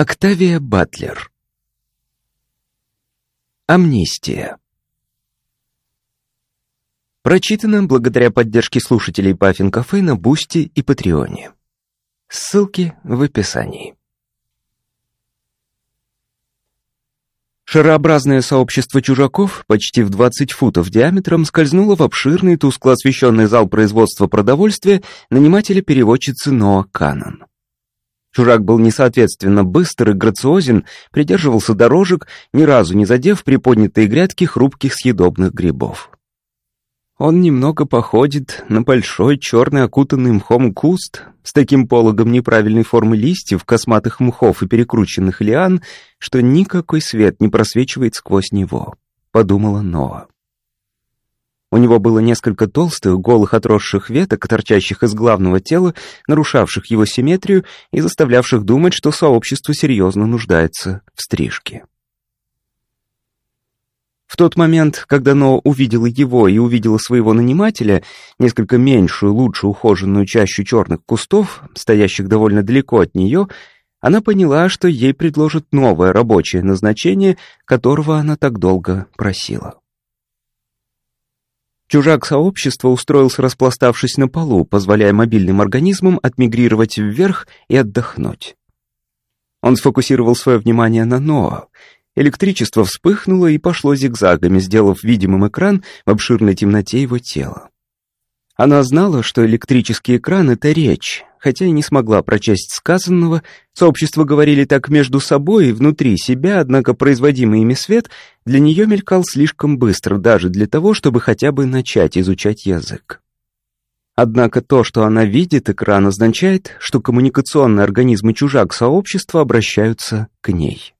Октавия Батлер Амнистия Прочитано благодаря поддержке слушателей Паффин Кафе на Бусти и Патреоне. Ссылки в описании. Шарообразное сообщество чужаков, почти в 20 футов диаметром, скользнуло в обширный, тускло освещенный зал производства продовольствия нанимателя-переводчицы Ноа Каннон. Чужак был несоответственно быстр и грациозен, придерживался дорожек, ни разу не задев приподнятые грядки хрупких съедобных грибов. Он немного походит на большой черный окутанный мхом куст с таким пологом неправильной формы листьев, косматых мхов и перекрученных лиан, что никакой свет не просвечивает сквозь него, — подумала Ноа. У него было несколько толстых, голых отросших веток, торчащих из главного тела, нарушавших его симметрию и заставлявших думать, что сообщество серьезно нуждается в стрижке. В тот момент, когда Ноа увидела его и увидела своего нанимателя, несколько меньшую, лучше ухоженную чащу черных кустов, стоящих довольно далеко от нее, она поняла, что ей предложат новое рабочее назначение, которого она так долго просила. Чужак сообщества устроился, распластавшись на полу, позволяя мобильным организмам отмигрировать вверх и отдохнуть. Он сфокусировал свое внимание на Ноа — Электричество вспыхнуло и пошло зигзагами, сделав видимым экран в обширной темноте его тела. Она знала, что электрический экран — это речь, хотя и не смогла прочесть сказанного. Сообщества говорили так между собой и внутри себя, однако производимый ими свет для нее мелькал слишком быстро, даже для того, чтобы хотя бы начать изучать язык. Однако то, что она видит, экран означает, что коммуникационные организмы чужак сообщества обращаются к ней.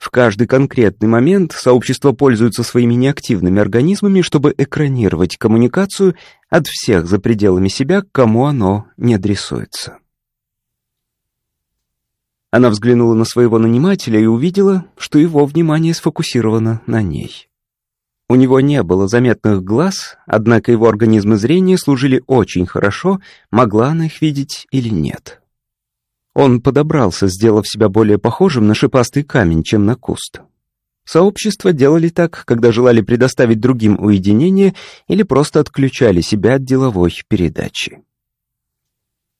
В каждый конкретный момент сообщество пользуется своими неактивными организмами, чтобы экранировать коммуникацию от всех за пределами себя, к кому оно не адресуется. Она взглянула на своего нанимателя и увидела, что его внимание сфокусировано на ней. У него не было заметных глаз, однако его организмы зрения служили очень хорошо, могла она их видеть или нет. Он подобрался, сделав себя более похожим на шипастый камень, чем на куст. Сообщества делали так, когда желали предоставить другим уединение или просто отключали себя от деловой передачи.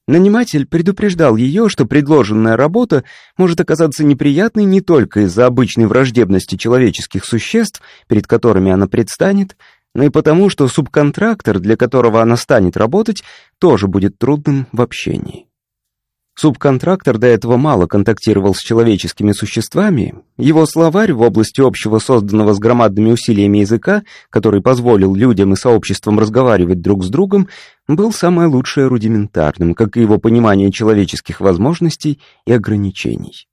Наниматель предупреждал ее, что предложенная работа может оказаться неприятной не только из-за обычной враждебности человеческих существ, перед которыми она предстанет, но и потому, что субконтрактор, для которого она станет работать, тоже будет трудным в общении. Субконтрактор до этого мало контактировал с человеческими существами. Его словарь в области общего созданного с громадными усилиями языка, который позволил людям и сообществам разговаривать друг с другом, был самое лучшее рудиментарным, как и его понимание человеческих возможностей и ограничений.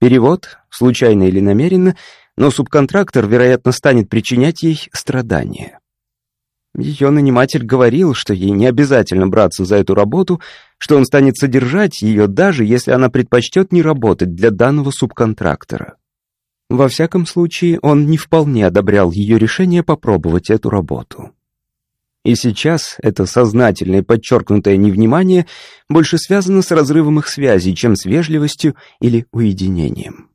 Перевод, случайно или намеренно, но субконтрактор, вероятно, станет причинять ей страдания. Ее наниматель говорил, что ей не обязательно браться за эту работу, что он станет содержать ее, даже если она предпочтет не работать для данного субконтрактора. Во всяком случае, он не вполне одобрял ее решение попробовать эту работу. И сейчас это сознательное подчеркнутое невнимание больше связано с разрывом их связей, чем с вежливостью или уединением.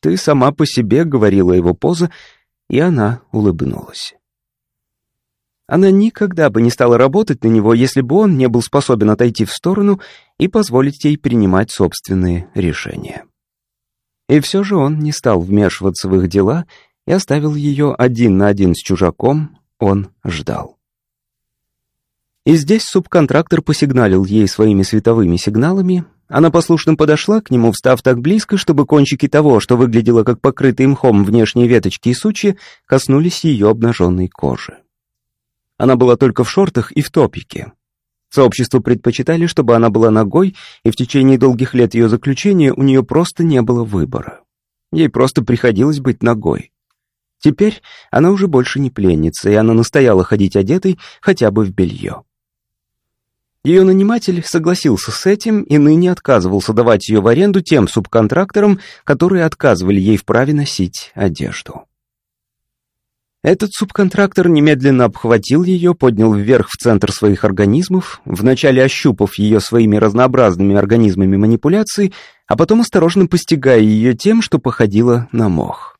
«Ты сама по себе», — говорила его поза, и она улыбнулась. Она никогда бы не стала работать на него, если бы он не был способен отойти в сторону и позволить ей принимать собственные решения. И все же он не стал вмешиваться в их дела и оставил ее один на один с чужаком, он ждал. И здесь субконтрактор посигналил ей своими световыми сигналами. Она послушно подошла к нему, встав так близко, чтобы кончики того, что выглядело как покрытые мхом внешние веточки и сучья, коснулись ее обнаженной кожи. Она была только в шортах и в топике. Сообщество предпочитали, чтобы она была ногой, и в течение долгих лет ее заключения у нее просто не было выбора. Ей просто приходилось быть ногой. Теперь она уже больше не пленница, и она настояла ходить одетой хотя бы в белье. Ее наниматель согласился с этим и ныне отказывался давать ее в аренду тем субконтракторам, которые отказывали ей в праве носить одежду. Этот субконтрактор немедленно обхватил ее, поднял вверх в центр своих организмов, вначале ощупав ее своими разнообразными организмами манипуляций, а потом осторожно постигая ее тем, что походило на мох.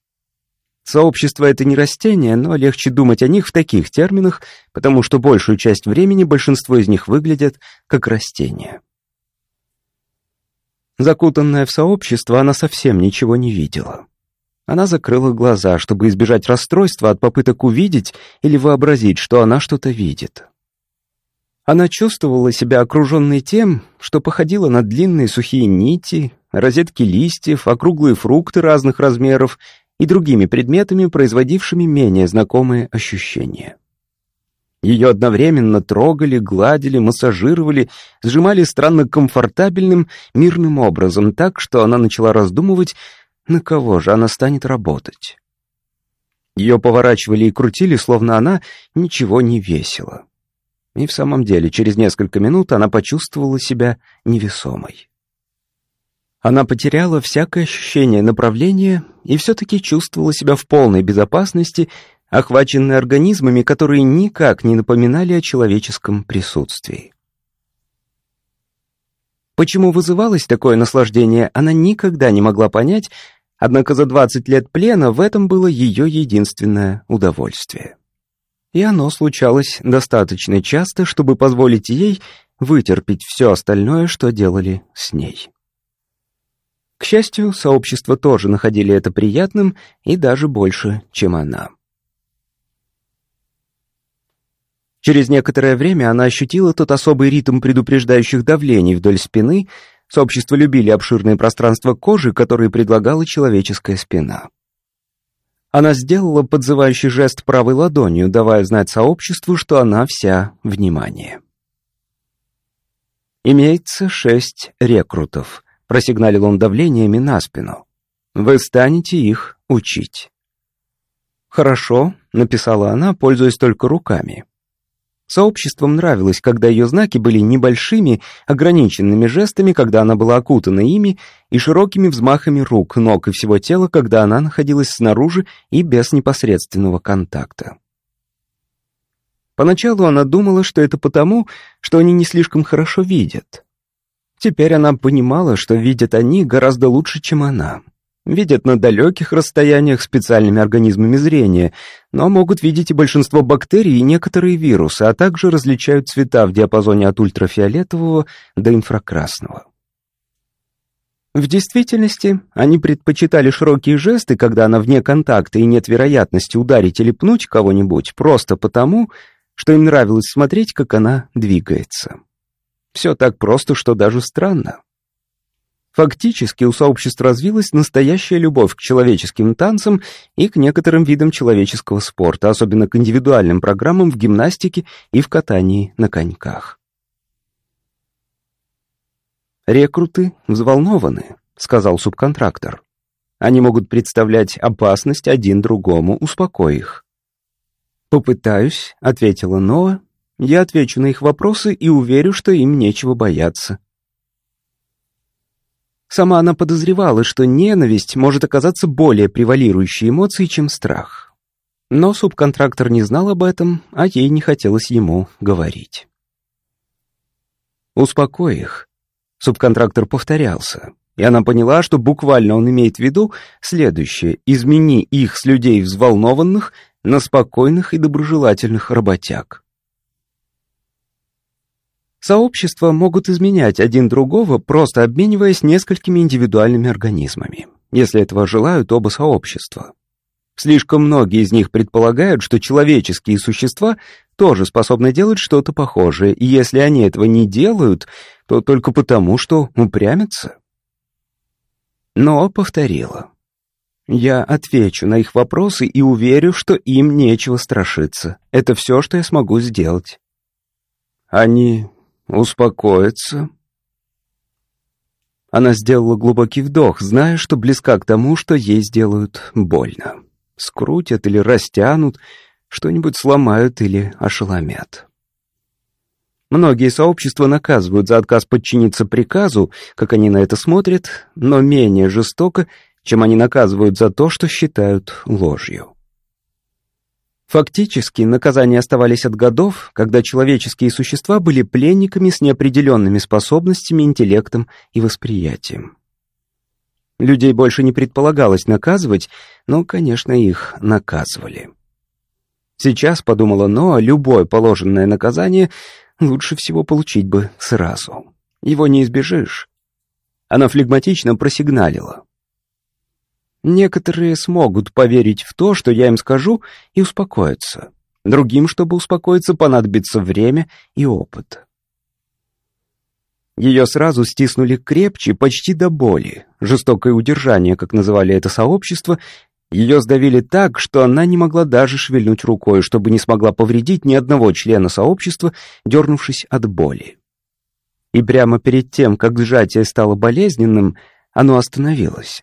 Сообщество — это не растения, но легче думать о них в таких терминах, потому что большую часть времени большинство из них выглядят как растения. Закутанная в сообщество, она совсем ничего не видела. Она закрыла глаза, чтобы избежать расстройства от попыток увидеть или вообразить, что она что-то видит. Она чувствовала себя окруженной тем, что походило на длинные сухие нити, розетки листьев, округлые фрукты разных размеров и другими предметами, производившими менее знакомые ощущения. Ее одновременно трогали, гладили, массажировали, сжимали странно комфортабельным, мирным образом, так что она начала раздумывать, на кого же она станет работать? Ее поворачивали и крутили, словно она ничего не весила. И в самом деле, через несколько минут она почувствовала себя невесомой. Она потеряла всякое ощущение направления и все-таки чувствовала себя в полной безопасности, охваченной организмами, которые никак не напоминали о человеческом присутствии. Почему вызывалось такое наслаждение, она никогда не могла понять, Однако за 20 лет плена в этом было ее единственное удовольствие. И оно случалось достаточно часто, чтобы позволить ей вытерпеть все остальное, что делали с ней. К счастью, сообщество тоже находили это приятным и даже больше, чем она. Через некоторое время она ощутила тот особый ритм предупреждающих давлений вдоль спины, Сообщество любили обширные пространства кожи, которые предлагала человеческая спина. Она сделала подзывающий жест правой ладонью, давая знать сообществу, что она вся внимание. «Имеется шесть рекрутов», — просигналил он давлениями на спину. «Вы станете их учить». «Хорошо», — написала она, пользуясь только руками. Сообществом нравилось, когда ее знаки были небольшими, ограниченными жестами, когда она была окутана ими, и широкими взмахами рук, ног и всего тела, когда она находилась снаружи и без непосредственного контакта. Поначалу она думала, что это потому, что они не слишком хорошо видят. Теперь она понимала, что видят они гораздо лучше, чем она. Видят на далеких расстояниях специальными организмами зрения, но могут видеть и большинство бактерий и некоторые вирусы, а также различают цвета в диапазоне от ультрафиолетового до инфракрасного. В действительности, они предпочитали широкие жесты, когда она вне контакта и нет вероятности ударить или пнуть кого-нибудь, просто потому, что им нравилось смотреть, как она двигается. Все так просто, что даже странно. Фактически у сообщества развилась настоящая любовь к человеческим танцам и к некоторым видам человеческого спорта, особенно к индивидуальным программам в гимнастике и в катании на коньках. «Рекруты взволнованы», — сказал субконтрактор. «Они могут представлять опасность один другому, успокой их». «Попытаюсь», — ответила Ноа. «Я отвечу на их вопросы и уверю, что им нечего бояться». Сама она подозревала, что ненависть может оказаться более превалирующей эмоцией, чем страх. Но субконтрактор не знал об этом, а ей не хотелось ему говорить. «Успокой их», — субконтрактор повторялся, и она поняла, что буквально он имеет в виду следующее «измени их с людей взволнованных на спокойных и доброжелательных работяг». Сообщества могут изменять один другого, просто обмениваясь несколькими индивидуальными организмами, если этого желают оба сообщества. Слишком многие из них предполагают, что человеческие существа тоже способны делать что-то похожее, и если они этого не делают, то только потому, что упрямятся. Но повторила. Я отвечу на их вопросы и уверю, что им нечего страшиться. Это все, что я смогу сделать. Они успокоиться. Она сделала глубокий вдох, зная, что близка к тому, что ей сделают больно. Скрутят или растянут, что-нибудь сломают или ошеломят. Многие сообщества наказывают за отказ подчиниться приказу, как они на это смотрят, но менее жестоко, чем они наказывают за то, что считают ложью. Фактически, наказания оставались от годов, когда человеческие существа были пленниками с неопределенными способностями, интеллектом и восприятием. Людей больше не предполагалось наказывать, но, конечно, их наказывали. Сейчас, подумала Ноа, любое положенное наказание лучше всего получить бы сразу. Его не избежишь. Она флегматично просигналила. Некоторые смогут поверить в то, что я им скажу, и успокоиться. Другим, чтобы успокоиться, понадобится время и опыт. Ее сразу стиснули крепче, почти до боли. Жестокое удержание, как называли это сообщество, ее сдавили так, что она не могла даже шевельнуть рукой, чтобы не смогла повредить ни одного члена сообщества, дернувшись от боли. И прямо перед тем, как сжатие стало болезненным, оно остановилось.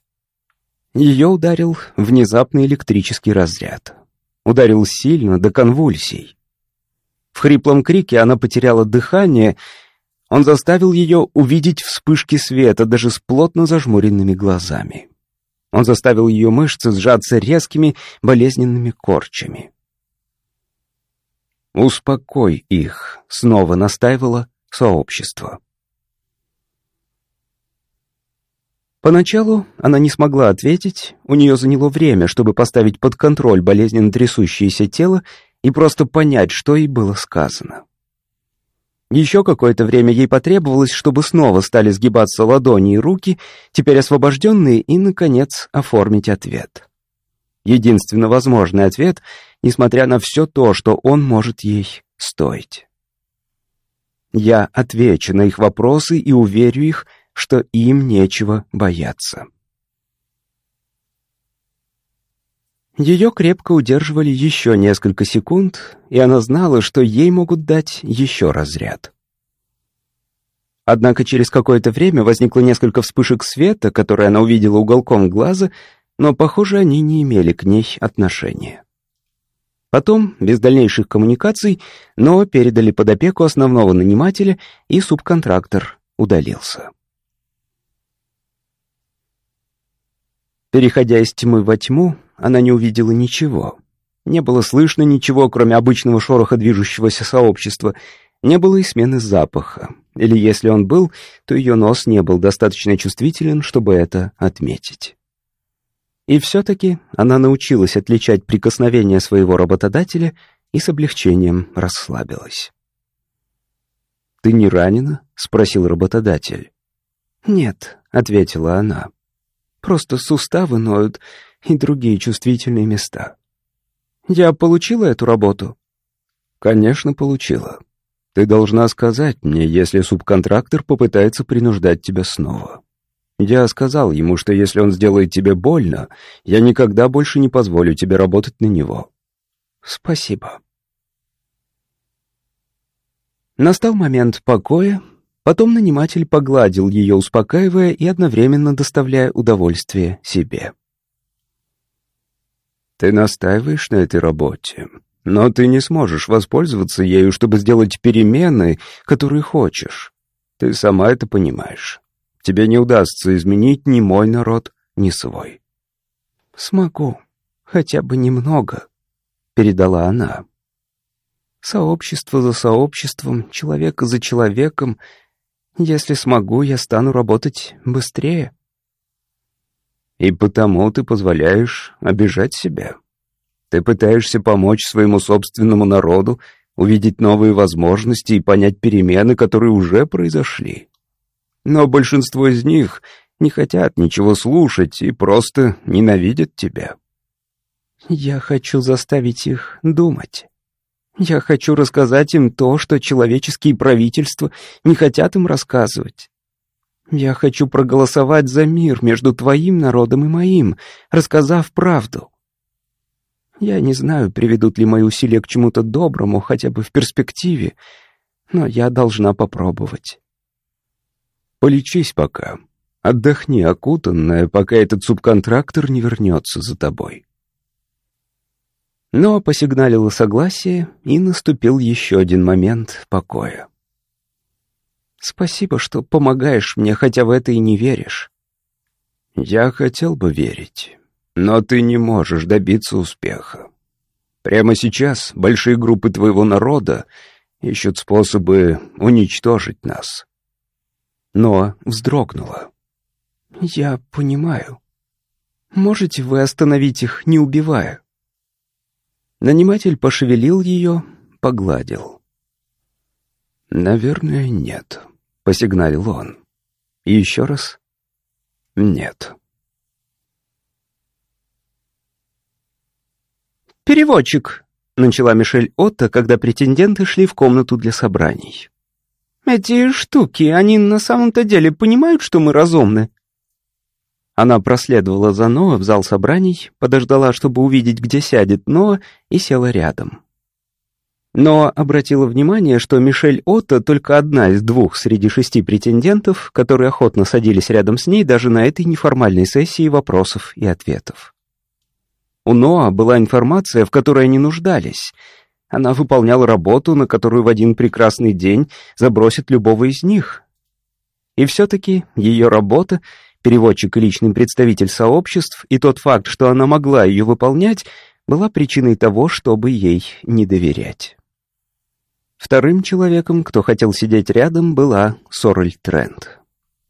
Ее ударил внезапный электрический разряд. Ударил сильно, до конвульсий. В хриплом крике она потеряла дыхание. Он заставил ее увидеть вспышки света даже с плотно зажмуренными глазами. Он заставил ее мышцы сжаться резкими болезненными корчами. «Успокой их», — снова настаивало сообщество. Поначалу она не смогла ответить, у нее заняло время, чтобы поставить под контроль болезненно трясущееся тело и просто понять, что ей было сказано. Еще какое-то время ей потребовалось, чтобы снова стали сгибаться ладони и руки, теперь освобожденные, и, наконец, оформить ответ. Единственно возможный ответ, несмотря на все то, что он может ей стоить. Я отвечу на их вопросы и уверю их, что им нечего бояться. Ее крепко удерживали еще несколько секунд, и она знала, что ей могут дать еще разряд. Однако через какое-то время возникло несколько вспышек света, которые она увидела уголком глаза, но, похоже, они не имели к ней отношения. Потом, без дальнейших коммуникаций, Ноа передали под опеку основного нанимателя, и субконтрактор удалился. Переходя из тьмы во тьму, она не увидела ничего. Не было слышно ничего, кроме обычного шороха движущегося сообщества. Не было и смены запаха. Или если он был, то ее нос не был достаточно чувствителен, чтобы это отметить. И все-таки она научилась отличать прикосновение своего работодателя и с облегчением расслабилась. «Ты не ранена?» — спросил работодатель. «Нет», — ответила она. Просто суставы ноют и другие чувствительные места. Я получила эту работу? Конечно, получила. Ты должна сказать мне, если субконтрактор попытается принуждать тебя снова. Я сказал ему, что если он сделает тебе больно, я никогда больше не позволю тебе работать на него. Спасибо. Настал момент покоя, Потом наниматель погладил ее, успокаивая и одновременно доставляя удовольствие себе. «Ты настаиваешь на этой работе, но ты не сможешь воспользоваться ею, чтобы сделать перемены, которые хочешь. Ты сама это понимаешь. Тебе не удастся изменить ни мой народ, ни свой». «Смогу, хотя бы немного», — передала она. «Сообщество за сообществом, человека за человеком — если смогу, я стану работать быстрее. И потому ты позволяешь обижать себя. Ты пытаешься помочь своему собственному народу, увидеть новые возможности и понять перемены, которые уже произошли. Но большинство из них не хотят ничего слушать и просто ненавидят тебя. Я хочу заставить их думать. Я хочу рассказать им то, что человеческие правительства не хотят им рассказывать. Я хочу проголосовать за мир между твоим народом и моим, рассказав правду. Я не знаю, приведут ли мои усилия к чему-то доброму, хотя бы в перспективе, но я должна попробовать. Полечись пока. Отдохни, окутанная, пока этот субконтрактор не вернется за тобой. Но посигналило согласие, и наступил еще один момент покоя. «Спасибо, что помогаешь мне, хотя в это и не веришь». «Я хотел бы верить, но ты не можешь добиться успеха. Прямо сейчас большие группы твоего народа ищут способы уничтожить нас». Но вздрогнула. «Я понимаю. Можете вы остановить их, не убивая?» Наниматель пошевелил ее, погладил. «Наверное, нет», — посигналил он. И еще раз «нет». «Переводчик», — начала Мишель Отто, когда претенденты шли в комнату для собраний. «Эти штуки, они на самом-то деле понимают, что мы разумны?» Она проследовала за Ноа в зал собраний, подождала, чтобы увидеть, где сядет Ноа, и села рядом. Но обратила внимание, что Мишель Отто только одна из двух среди шести претендентов, которые охотно садились рядом с ней даже на этой неформальной сессии вопросов и ответов. У Ноа была информация, в которой они нуждались. Она выполняла работу, на которую в один прекрасный день забросит любого из них. И все-таки ее работа, переводчик и личный представитель сообществ, и тот факт, что она могла ее выполнять, была причиной того, чтобы ей не доверять. Вторым человеком, кто хотел сидеть рядом, была Сорель Трент.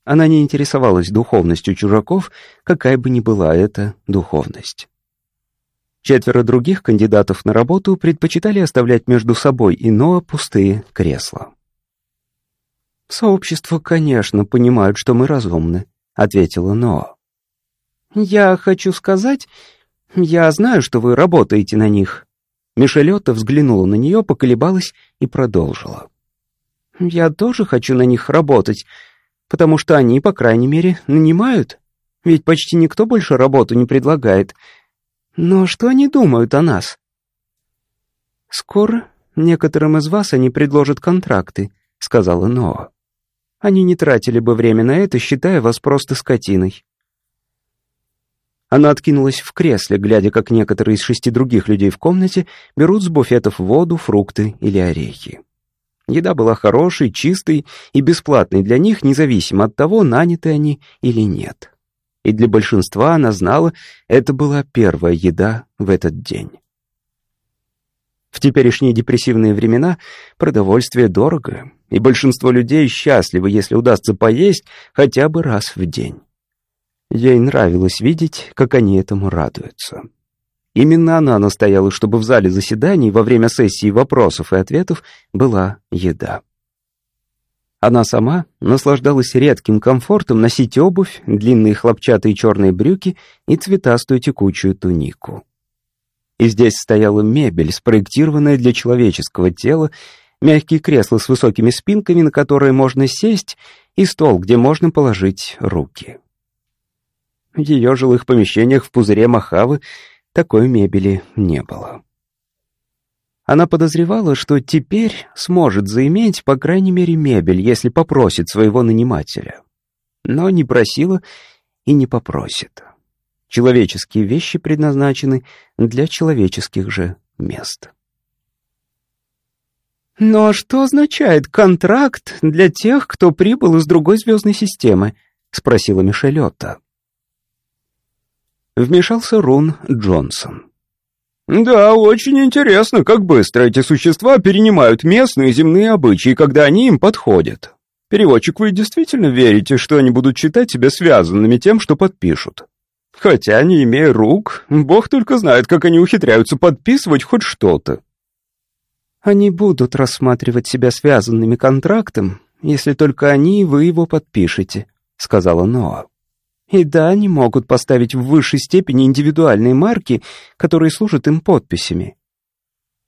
Она не интересовалась духовностью чужаков, какая бы ни была эта духовность. Четверо других кандидатов на работу предпочитали оставлять между собой и Ноа пустые кресла. «Сообщество, конечно, понимают, что мы разумны», — ответила Ноа. «Я хочу сказать, я знаю, что вы работаете на них». Мишелетта взглянула на нее, поколебалась и продолжила. «Я тоже хочу на них работать, потому что они, по крайней мере, нанимают. Ведь почти никто больше работу не предлагает, но что они думают о нас? Скоро некоторым из вас они предложат контракты, сказала Ноа. Они не тратили бы время на это, считая вас просто скотиной. Она откинулась в кресле, глядя, как некоторые из шести других людей в комнате берут с буфетов воду, фрукты или орехи. Еда была хорошей, чистой и бесплатной для них, независимо от того, наняты они или нет и для большинства она знала, это была первая еда в этот день. В теперешние депрессивные времена продовольствие дорого, и большинство людей счастливы, если удастся поесть хотя бы раз в день. Ей нравилось видеть, как они этому радуются. Именно она настояла, чтобы в зале заседаний во время сессии вопросов и ответов была еда. Она сама наслаждалась редким комфортом носить обувь, длинные хлопчатые черные брюки и цветастую текучую тунику. И здесь стояла мебель, спроектированная для человеческого тела, мягкие кресла с высокими спинками, на которые можно сесть, и стол, где можно положить руки. В ее жилых помещениях в пузыре Махавы такой мебели не было. Она подозревала, что теперь сможет заиметь, по крайней мере, мебель, если попросит своего нанимателя. Но не просила и не попросит. Человеческие вещи предназначены для человеческих же мест. «Ну а что означает контракт для тех, кто прибыл из другой звездной системы?» — спросила Мишелетта. Вмешался Рун Джонсон. «Да, очень интересно, как быстро эти существа перенимают местные земные обычаи, когда они им подходят. Переводчик, вы действительно верите, что они будут считать себя связанными тем, что подпишут? Хотя, не имея рук, бог только знает, как они ухитряются подписывать хоть что-то». «Они будут рассматривать себя связанными контрактом, если только они и вы его подпишете», — сказала Ноа. И да, они могут поставить в высшей степени индивидуальные марки, которые служат им подписями.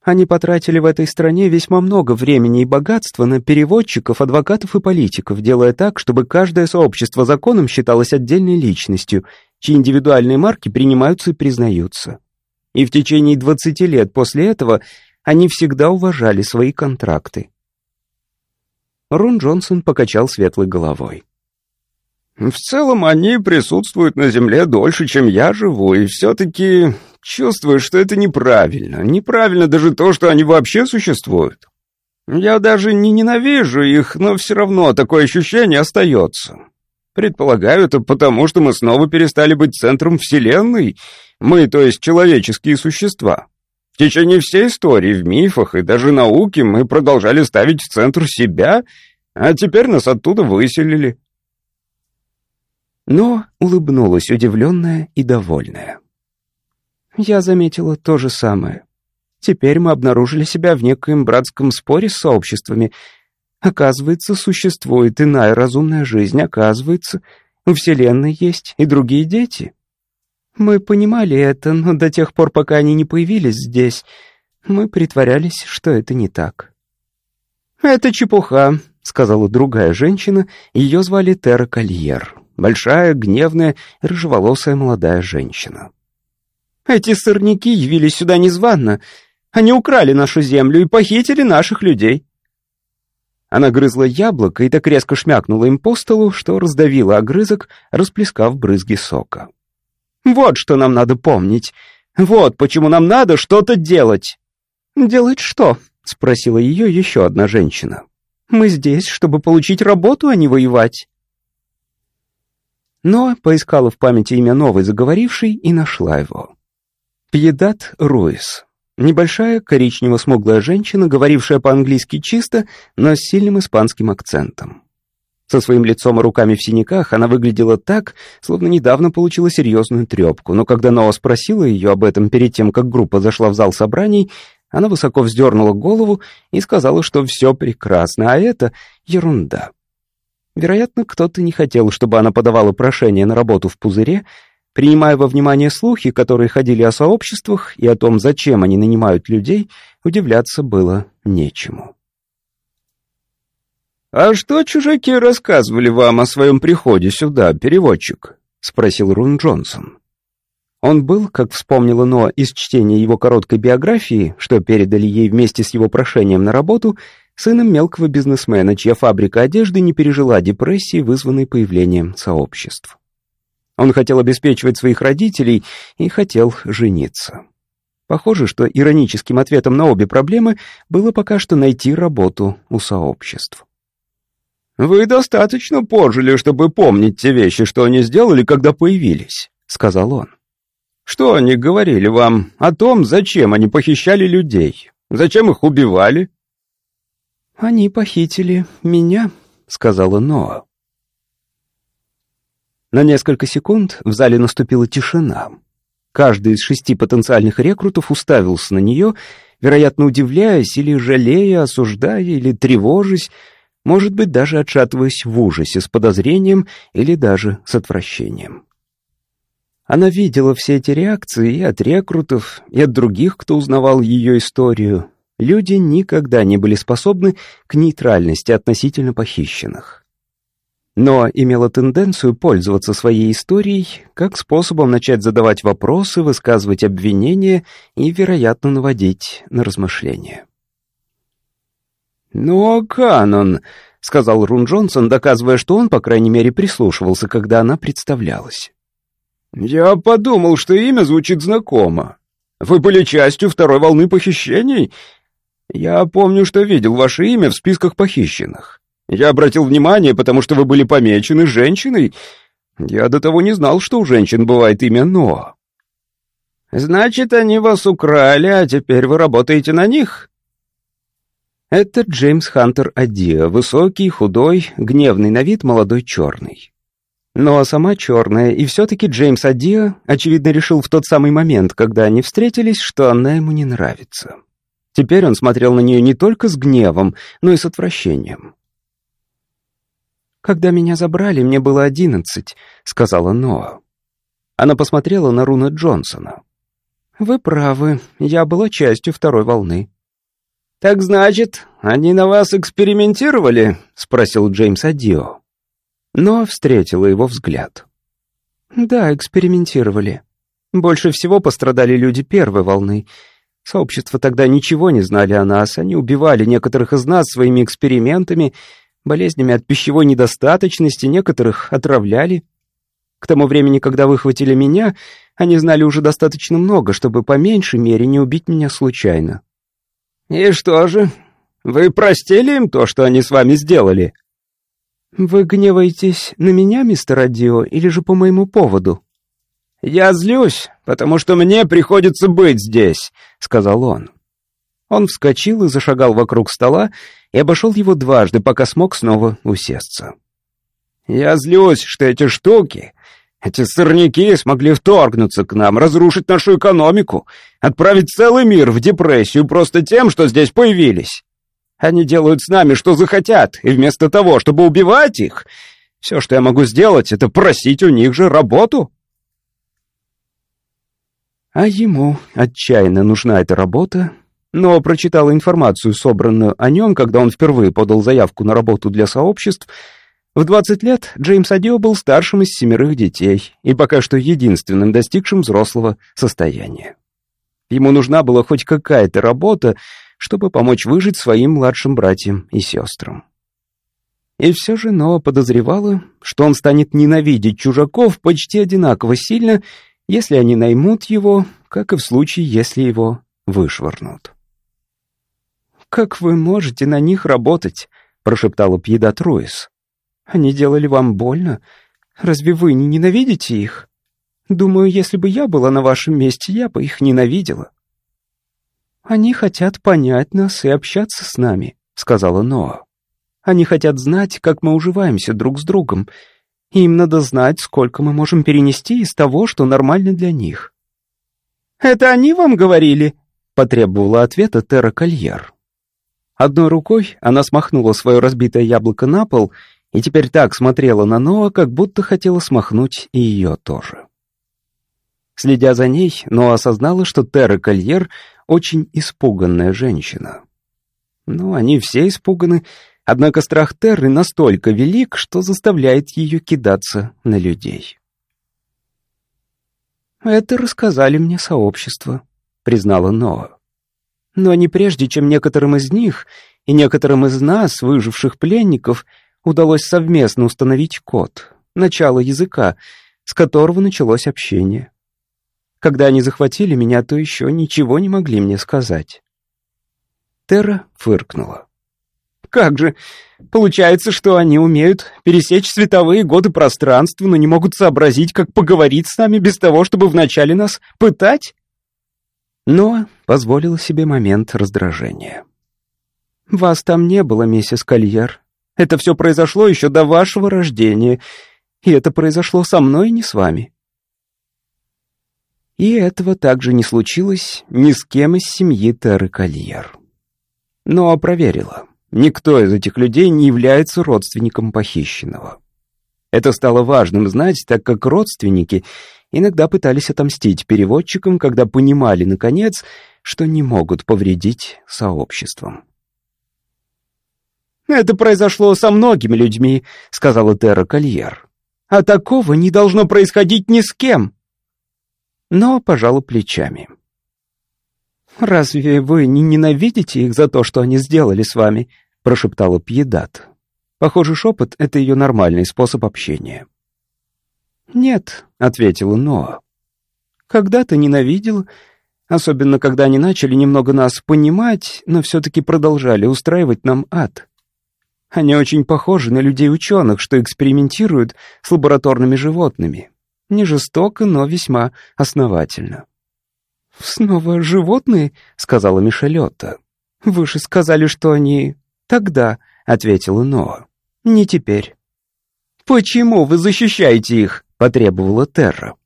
Они потратили в этой стране весьма много времени и богатства на переводчиков, адвокатов и политиков, делая так, чтобы каждое сообщество законом считалось отдельной личностью, чьи индивидуальные марки принимаются и признаются. И в течение 20 лет после этого они всегда уважали свои контракты. Рон Джонсон покачал светлой головой. В целом они присутствуют на Земле дольше, чем я живу, и все-таки чувствую, что это неправильно. Неправильно даже то, что они вообще существуют. Я даже не ненавижу их, но все равно такое ощущение остается. Предполагаю, это потому, что мы снова перестали быть центром Вселенной. Мы, то есть человеческие существа. В течение всей истории, в мифах и даже науке мы продолжали ставить в центр себя, а теперь нас оттуда выселили». Но улыбнулась удивленная и довольная. Я заметила то же самое. Теперь мы обнаружили себя в некоем братском споре с сообществами. Оказывается, существует иная разумная жизнь, оказывается, у Вселенной есть и другие дети. Мы понимали это, но до тех пор, пока они не появились здесь, мы притворялись, что это не так. «Это чепуха», — сказала другая женщина, ее звали Терра Кольер. Большая, гневная, рыжеволосая молодая женщина. «Эти сорняки явились сюда незванно. Они украли нашу землю и похитили наших людей». Она грызла яблоко и так резко шмякнула им по столу, что раздавила огрызок, расплескав брызги сока. «Вот что нам надо помнить. Вот почему нам надо что-то делать». «Делать что?» — спросила ее еще одна женщина. «Мы здесь, чтобы получить работу, а не воевать». Но поискала в памяти имя новой заговорившей и нашла его. Пьедат Руис. Небольшая коричнево-смуглая женщина, говорившая по-английски чисто, но с сильным испанским акцентом. Со своим лицом и руками в синяках она выглядела так, словно недавно получила серьезную трепку, но когда Ноа спросила ее об этом перед тем, как группа зашла в зал собраний, она высоко вздернула голову и сказала, что все прекрасно, а это ерунда. Вероятно, кто-то не хотел, чтобы она подавала прошение на работу в пузыре, Принимая во внимание слухи, которые ходили о сообществах и о том, зачем они нанимают людей, удивляться было нечему. «А что чужаки рассказывали вам о своем приходе сюда, переводчик?» — спросил Рун Джонсон. Он был, как вспомнила Ноа из чтения его короткой биографии, что передали ей вместе с его прошением на работу, сыном мелкого бизнесмена, чья фабрика одежды не пережила депрессии, вызванной появлением сообществ. Он хотел обеспечивать своих родителей и хотел жениться. Похоже, что ироническим ответом на обе проблемы было пока что найти работу у сообществ. «Вы достаточно пожили, чтобы помнить те вещи, что они сделали, когда появились», — сказал он. «Что они говорили вам о том, зачем они похищали людей? Зачем их убивали?» «Они похитили меня», — сказала Ноа. На несколько секунд в зале наступила тишина. Каждый из шести потенциальных рекрутов уставился на нее, вероятно, удивляясь или жалея, осуждая или тревожась, может быть, даже отшатываясь в ужасе с подозрением или даже с отвращением. Она видела все эти реакции и от рекрутов, и от других, кто узнавал ее историю. Люди никогда не были способны к нейтральности относительно похищенных но имела тенденцию пользоваться своей историей как способом начать задавать вопросы, высказывать обвинения и, вероятно, наводить на размышления. «Ну, а Канон», — сказал Рун Джонсон, доказывая, что он, по крайней мере, прислушивался, когда она представлялась. «Я подумал, что имя звучит знакомо. Вы были частью второй волны похищений? Я помню, что видел ваше имя в списках похищенных. Я обратил внимание, потому что вы были помечены женщиной. Я до того не знал, что у женщин бывает имя Но. Значит, они вас украли, а теперь вы работаете на них? Это Джеймс Хантер Адиа, высокий, худой, гневный на вид молодой черный. Но сама черная, и все-таки Джеймс Адиа, очевидно, решил в тот самый момент, когда они встретились, что она ему не нравится. Теперь он смотрел на нее не только с гневом, но и с отвращением. «Когда меня забрали, мне было одиннадцать», — сказала Ноа. Она посмотрела на Руна Джонсона. «Вы правы, я была частью второй волны». «Так значит, они на вас экспериментировали?» — спросил Джеймс Адио. Но встретила его взгляд. «Да, экспериментировали. Больше всего пострадали люди первой волны. Сообщества тогда ничего не знали о нас, они убивали некоторых из нас своими экспериментами болезнями от пищевой недостаточности, некоторых отравляли. К тому времени, когда выхватили меня, они знали уже достаточно много, чтобы по меньшей мере не убить меня случайно. «И что же, вы простили им то, что они с вами сделали?» «Вы гневаетесь на меня, мистер Адио, или же по моему поводу?» «Я злюсь, потому что мне приходится быть здесь», — сказал он. Он вскочил и зашагал вокруг стола и обошел его дважды, пока смог снова усесться. «Я злюсь, что эти штуки, эти сорняки смогли вторгнуться к нам, разрушить нашу экономику, отправить целый мир в депрессию просто тем, что здесь появились. Они делают с нами, что захотят, и вместо того, чтобы убивать их, все, что я могу сделать, это просить у них же работу». А ему отчаянно нужна эта работа, но прочитал информацию, собранную о нем, когда он впервые подал заявку на работу для сообществ. В 20 лет Джеймс Адио был старшим из семерых детей и пока что единственным достигшим взрослого состояния. Ему нужна была хоть какая-то работа, чтобы помочь выжить своим младшим братьям и сестрам. И все же Ноа подозревала, что он станет ненавидеть чужаков почти одинаково сильно, если они наймут его, как и в случае, если его вышвырнут. «Как вы можете на них работать?» — прошептала Пьеда Труис. «Они делали вам больно? Разве вы не ненавидите их? Думаю, если бы я была на вашем месте, я бы их ненавидела». «Они хотят понять нас и общаться с нами», — сказала Ноа. «Они хотят знать, как мы уживаемся друг с другом, им надо знать, сколько мы можем перенести из того, что нормально для них. «Это они вам говорили?» — потребовала ответа Терра Кольер. Одной рукой она смахнула свое разбитое яблоко на пол и теперь так смотрела на Ноа, как будто хотела смахнуть и ее тоже. Следя за ней, Ноа осознала, что Терра Кольер очень испуганная женщина. Ну, они все испуганы, Однако страх Терры настолько велик, что заставляет ее кидаться на людей. «Это рассказали мне сообщество», — признала Ноа. «Но не прежде, чем некоторым из них и некоторым из нас, выживших пленников, удалось совместно установить код, начало языка, с которого началось общение. Когда они захватили меня, то еще ничего не могли мне сказать». Терра фыркнула. Как же? Получается, что они умеют пересечь световые годы пространства, но не могут сообразить, как поговорить с нами без того, чтобы вначале нас пытать? Но позволила себе момент раздражения. «Вас там не было, миссис Кольер. Это все произошло еще до вашего рождения, и это произошло со мной, не с вами». И этого также не случилось ни с кем из семьи Терры Кольер. Но проверила. Никто из этих людей не является родственником похищенного. Это стало важным знать, так как родственники иногда пытались отомстить переводчикам, когда понимали, наконец, что не могут повредить сообществам. «Это произошло со многими людьми», — сказала Терра Кольер. «А такого не должно происходить ни с кем». Но пожала плечами. «Разве вы не ненавидите их за то, что они сделали с вами?» — прошептала Пьедат. Похоже, шепот — это ее нормальный способ общения. «Нет», — ответила Ноа. «Когда-то ненавидел, особенно когда они начали немного нас понимать, но все-таки продолжали устраивать нам ад. Они очень похожи на людей-ученых, что экспериментируют с лабораторными животными. Не жестоко, но весьма основательно». «Снова животные?» — сказала Мишелетта. «Вы же сказали, что они...» «Тогда», — ответила Ноа. «Не теперь». «Почему вы защищаете их?» — потребовала Терра.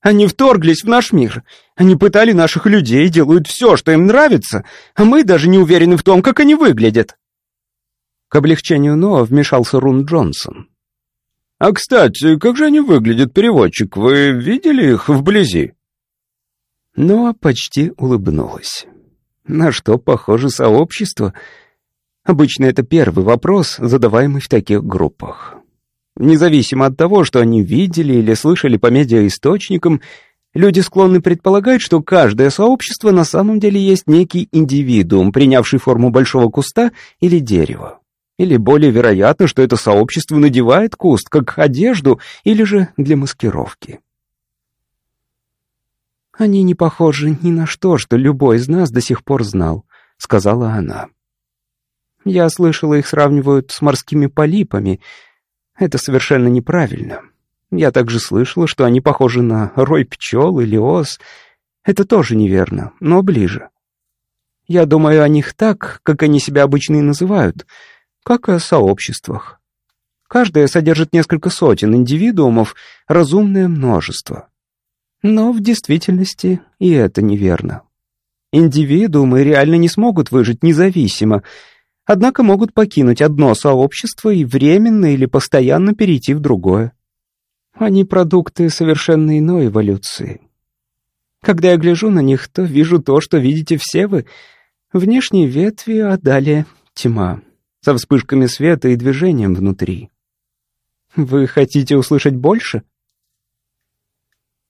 «Они вторглись в наш мир. Они пытали наших людей, делают все, что им нравится, а мы даже не уверены в том, как они выглядят». К облегчению Ноа вмешался Рун Джонсон. «А, кстати, как же они выглядят, переводчик? Вы видели их вблизи?» Ноа почти улыбнулась. На что похоже сообщество? Обычно это первый вопрос, задаваемый в таких группах. Независимо от того, что они видели или слышали по медиаисточникам, люди склонны предполагать, что каждое сообщество на самом деле есть некий индивидуум, принявший форму большого куста или дерева. Или более вероятно, что это сообщество надевает куст как одежду или же для маскировки. «Они не похожи ни на что, что любой из нас до сих пор знал», — сказала она. «Я слышала, их сравнивают с морскими полипами. Это совершенно неправильно. Я также слышала, что они похожи на рой пчел или ос. Это тоже неверно, но ближе. Я думаю о них так, как они себя обычно и называют, как о сообществах. Каждое содержит несколько сотен индивидуумов, разумное множество. Но в действительности и это неверно. Индивидуумы реально не смогут выжить независимо, однако могут покинуть одно сообщество и временно или постоянно перейти в другое. Они продукты совершенно иной эволюции. Когда я гляжу на них, то вижу то, что видите все вы. Внешние ветви, а далее тьма, со вспышками света и движением внутри. Вы хотите услышать больше?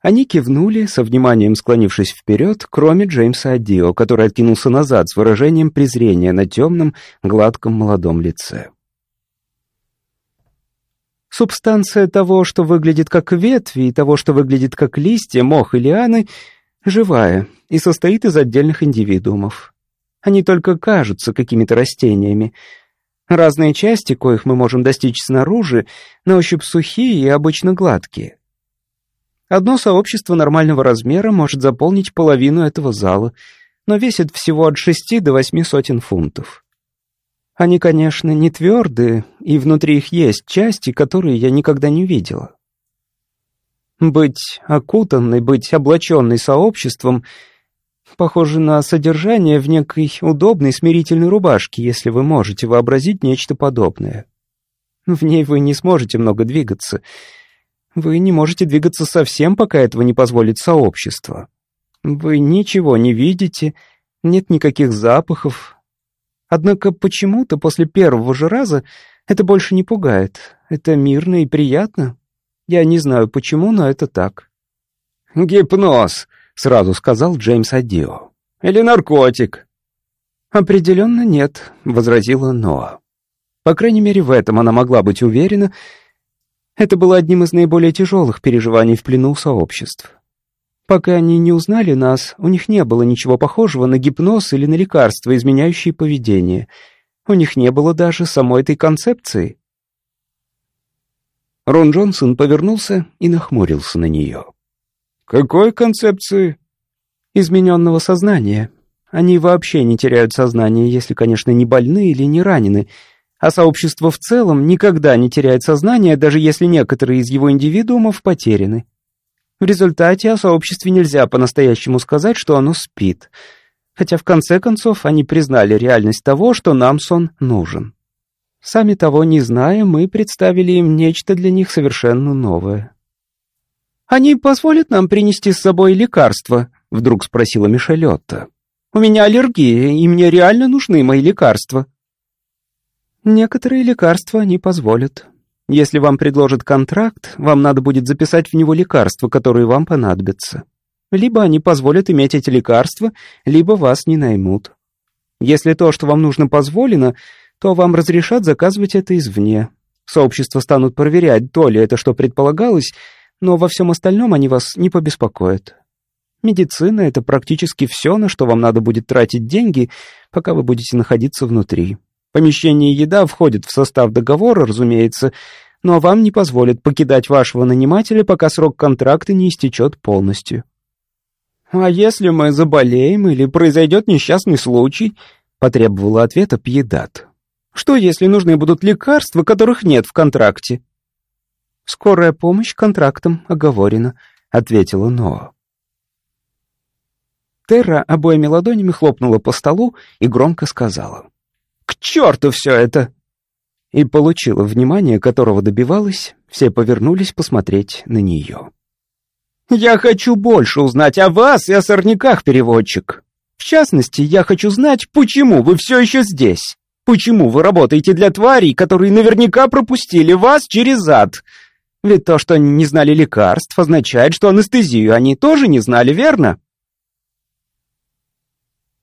Они кивнули, со вниманием склонившись вперед, кроме Джеймса Адио, который откинулся назад с выражением презрения на темном, гладком молодом лице. Субстанция того, что выглядит как ветви, и того, что выглядит как листья, мох и лианы, живая и состоит из отдельных индивидуумов. Они только кажутся какими-то растениями. Разные части, коих мы можем достичь снаружи, на ощупь сухие и обычно гладкие. Одно сообщество нормального размера может заполнить половину этого зала, но весит всего от шести до восьми сотен фунтов. Они, конечно, не твердые, и внутри их есть части, которые я никогда не видела. Быть окутанной, быть облаченной сообществом похоже на содержание в некой удобной смирительной рубашке, если вы можете вообразить нечто подобное. В ней вы не сможете много двигаться — вы не можете двигаться совсем, пока этого не позволит сообщество. Вы ничего не видите, нет никаких запахов. Однако почему-то после первого же раза это больше не пугает. Это мирно и приятно. Я не знаю почему, но это так. «Гипноз», — сразу сказал Джеймс Адио. «Или наркотик?» «Определенно нет», — возразила Ноа. По крайней мере, в этом она могла быть уверена, это было одним из наиболее тяжелых переживаний в плену сообществ. Пока они не узнали нас, у них не было ничего похожего на гипноз или на лекарства, изменяющие поведение. У них не было даже самой этой концепции. Рон Джонсон повернулся и нахмурился на нее. «Какой концепции?» «Измененного сознания. Они вообще не теряют сознание, если, конечно, не больны или не ранены, а сообщество в целом никогда не теряет сознание, даже если некоторые из его индивидуумов потеряны. В результате о сообществе нельзя по-настоящему сказать, что оно спит, хотя в конце концов они признали реальность того, что нам сон нужен. Сами того не зная, мы представили им нечто для них совершенно новое. «Они позволят нам принести с собой лекарства?» — вдруг спросила Мишелетта. «У меня аллергия, и мне реально нужны мои лекарства». Некоторые лекарства они позволят. Если вам предложат контракт, вам надо будет записать в него лекарства, которые вам понадобятся. Либо они позволят иметь эти лекарства, либо вас не наймут. Если то, что вам нужно, позволено, то вам разрешат заказывать это извне. Сообщества станут проверять, то ли это, что предполагалось, но во всем остальном они вас не побеспокоят. Медицина — это практически все, на что вам надо будет тратить деньги, пока вы будете находиться внутри. Помещение и еда входят в состав договора, разумеется, но вам не позволят покидать вашего нанимателя, пока срок контракта не истечет полностью. «А если мы заболеем или произойдет несчастный случай?» — потребовала ответа Пьедат. «Что, если нужны будут лекарства, которых нет в контракте?» «Скорая помощь контрактом оговорена», — ответила Ноа. Терра обоими ладонями хлопнула по столу и громко сказала. К черту все это!» И получила внимание, которого добивалась, все повернулись посмотреть на нее. «Я хочу больше узнать о вас и о сорняках, переводчик. В частности, я хочу знать, почему вы все еще здесь. Почему вы работаете для тварей, которые наверняка пропустили вас через ад? Ведь то, что они не знали лекарств, означает, что анестезию они тоже не знали, верно?»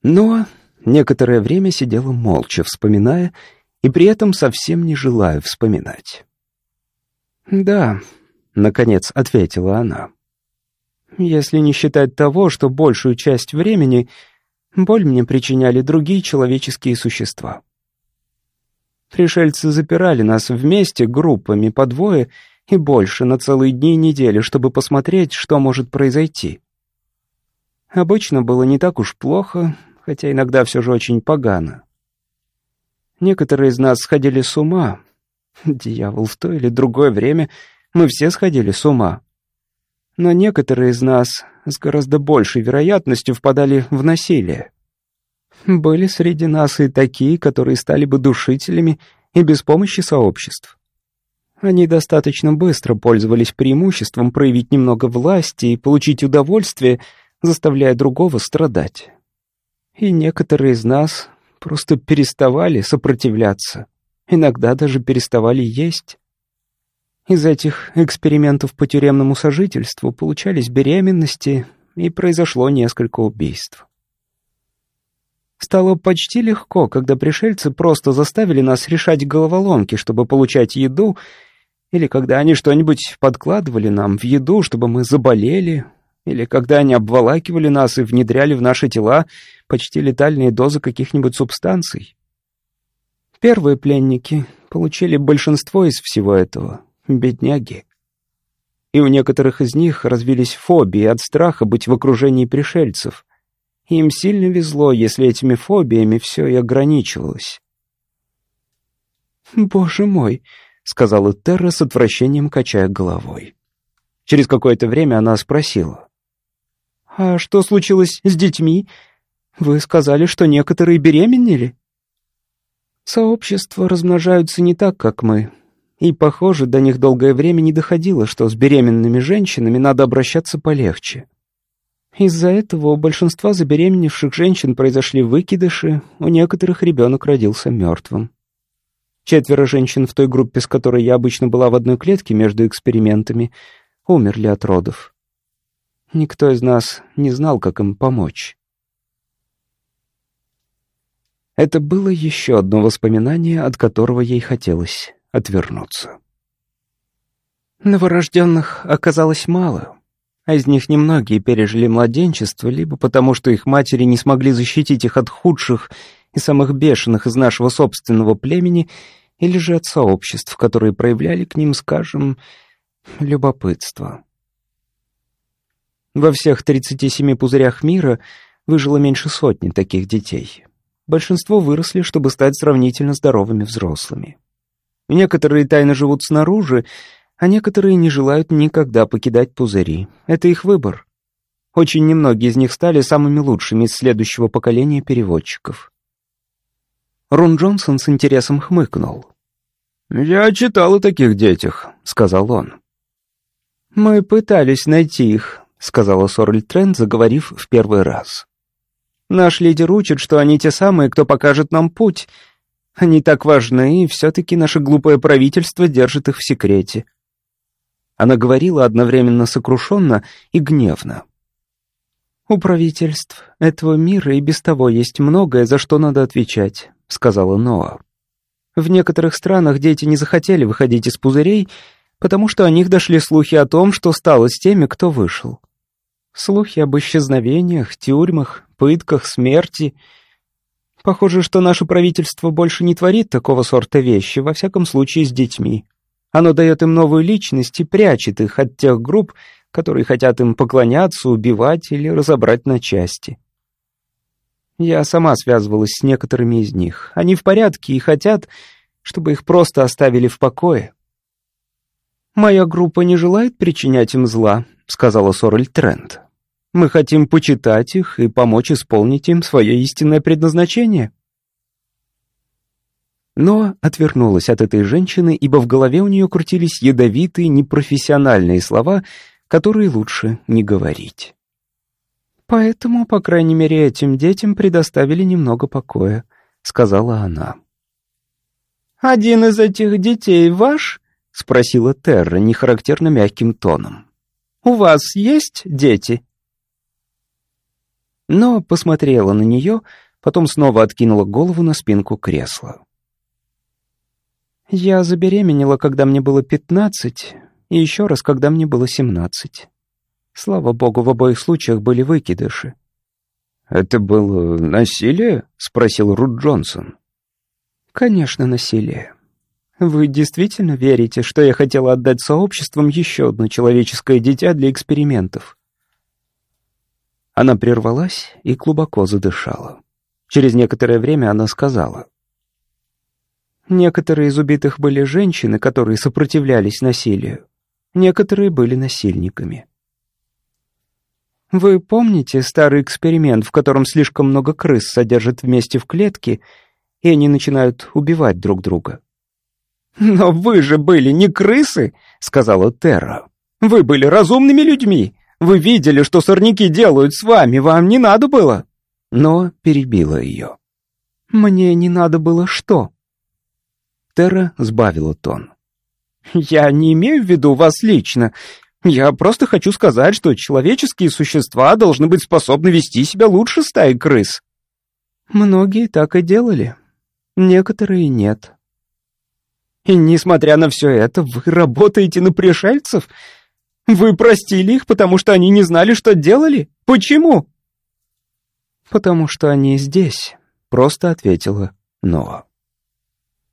Но некоторое время сидела молча, вспоминая, и при этом совсем не желая вспоминать. «Да», — наконец ответила она. «Если не считать того, что большую часть времени боль мне причиняли другие человеческие существа. Пришельцы запирали нас вместе группами по двое и больше на целые дни и недели, чтобы посмотреть, что может произойти. Обычно было не так уж плохо, хотя иногда все же очень погано. Некоторые из нас сходили с ума. Дьявол, в то или другое время мы все сходили с ума. Но некоторые из нас с гораздо большей вероятностью впадали в насилие. Были среди нас и такие, которые стали бы душителями и без помощи сообществ. Они достаточно быстро пользовались преимуществом проявить немного власти и получить удовольствие, заставляя другого страдать. И некоторые из нас просто переставали сопротивляться, иногда даже переставали есть. Из этих экспериментов по тюремному сожительству получались беременности, и произошло несколько убийств. Стало почти легко, когда пришельцы просто заставили нас решать головоломки, чтобы получать еду, или когда они что-нибудь подкладывали нам в еду, чтобы мы заболели, или когда они обволакивали нас и внедряли в наши тела почти летальные дозы каких-нибудь субстанций. Первые пленники получили большинство из всего этого, бедняги. И у некоторых из них развились фобии от страха быть в окружении пришельцев. Им сильно везло, если этими фобиями все и ограничивалось. «Боже мой!» — сказала Терра с отвращением, качая головой. Через какое-то время она спросила. «А что случилось с детьми? Вы сказали, что некоторые беременели?» «Сообщества размножаются не так, как мы. И, похоже, до них долгое время не доходило, что с беременными женщинами надо обращаться полегче. Из-за этого у большинства забеременевших женщин произошли выкидыши, у некоторых ребенок родился мертвым. Четверо женщин в той группе, с которой я обычно была в одной клетке между экспериментами, умерли от родов. Никто из нас не знал, как им помочь. Это было еще одно воспоминание, от которого ей хотелось отвернуться. Новорожденных оказалось мало а из них немногие пережили младенчество, либо потому, что их матери не смогли защитить их от худших и самых бешеных из нашего собственного племени, или же от сообществ, которые проявляли к ним, скажем, любопытство. Во всех 37 пузырях мира выжило меньше сотни таких детей. Большинство выросли, чтобы стать сравнительно здоровыми взрослыми. Некоторые тайно живут снаружи, а некоторые не желают никогда покидать пузыри. Это их выбор. Очень немногие из них стали самыми лучшими из следующего поколения переводчиков. Рон Джонсон с интересом хмыкнул. «Я читал о таких детях», — сказал он. «Мы пытались найти их», — сказала Сорель Трент, заговорив в первый раз. «Наш лидер учит, что они те самые, кто покажет нам путь. Они так важны, и все-таки наше глупое правительство держит их в секрете». Она говорила одновременно сокрушенно и гневно. «У правительств этого мира и без того есть многое, за что надо отвечать», — сказала Ноа. «В некоторых странах дети не захотели выходить из пузырей, потому что о них дошли слухи о том, что стало с теми, кто вышел. Слухи об исчезновениях, тюрьмах, пытках, смерти. Похоже, что наше правительство больше не творит такого сорта вещи, во всяком случае с детьми. Оно дает им новую личность и прячет их от тех групп, которые хотят им поклоняться, убивать или разобрать на части. Я сама связывалась с некоторыми из них. Они в порядке и хотят, чтобы их просто оставили в покое. «Моя группа не желает причинять им зла», — сказала Сорель Трент. «Мы хотим почитать их и помочь исполнить им свое истинное предназначение». Но отвернулась от этой женщины, ибо в голове у нее крутились ядовитые, непрофессиональные слова, которые лучше не говорить. «Поэтому, по крайней мере, этим детям предоставили немного покоя», — сказала она. «Один из этих детей ваш?» — спросила Терра нехарактерно мягким тоном. «У вас есть дети?» Но посмотрела на нее, потом снова откинула голову на спинку кресла. Я забеременела, когда мне было пятнадцать, и еще раз, когда мне было семнадцать. Слава богу, в обоих случаях были выкидыши. «Это было насилие?» — спросил Рут Джонсон. «Конечно, насилие. Вы действительно верите, что я хотела отдать сообществам еще одно человеческое дитя для экспериментов? Она прервалась и глубоко задышала. Через некоторое время она сказала. Некоторые из убитых были женщины, которые сопротивлялись насилию. Некоторые были насильниками. Вы помните старый эксперимент, в котором слишком много крыс содержат вместе в клетке, и они начинают убивать друг друга? «Но вы же были не крысы», — сказала Терра. «Вы были разумными людьми. Вы видели, что сорняки делают с вами. Вам не надо было». Но перебила ее. «Мне не надо было что?» Терра сбавила тон. «Я не имею в виду вас лично. Я просто хочу сказать, что человеческие существа должны быть способны вести себя лучше стаи крыс. Многие так и делали. Некоторые нет. И несмотря на все это, вы работаете на пришельцев? Вы простили их, потому что они не знали, что делали? Почему? Потому что они здесь, просто ответила Ноа.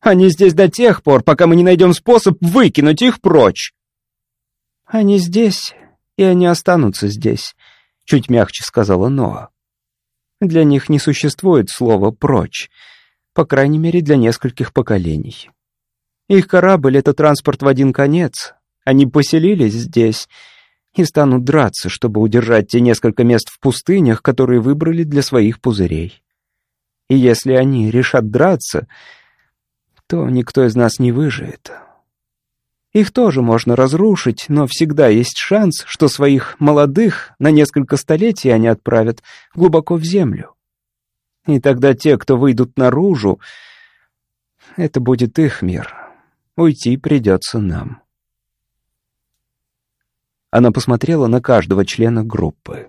Они здесь до тех пор, пока мы не найдем способ выкинуть их прочь. «Они здесь, и они останутся здесь», — чуть мягче сказала Ноа. «Для них не существует слова «прочь», по крайней мере, для нескольких поколений. Их корабль — это транспорт в один конец. Они поселились здесь и станут драться, чтобы удержать те несколько мест в пустынях, которые выбрали для своих пузырей. И если они решат драться, то никто из нас не выживет». Их тоже можно разрушить, но всегда есть шанс, что своих молодых на несколько столетий они отправят глубоко в землю. И тогда те, кто выйдут наружу, это будет их мир. Уйти придется нам. Она посмотрела на каждого члена группы.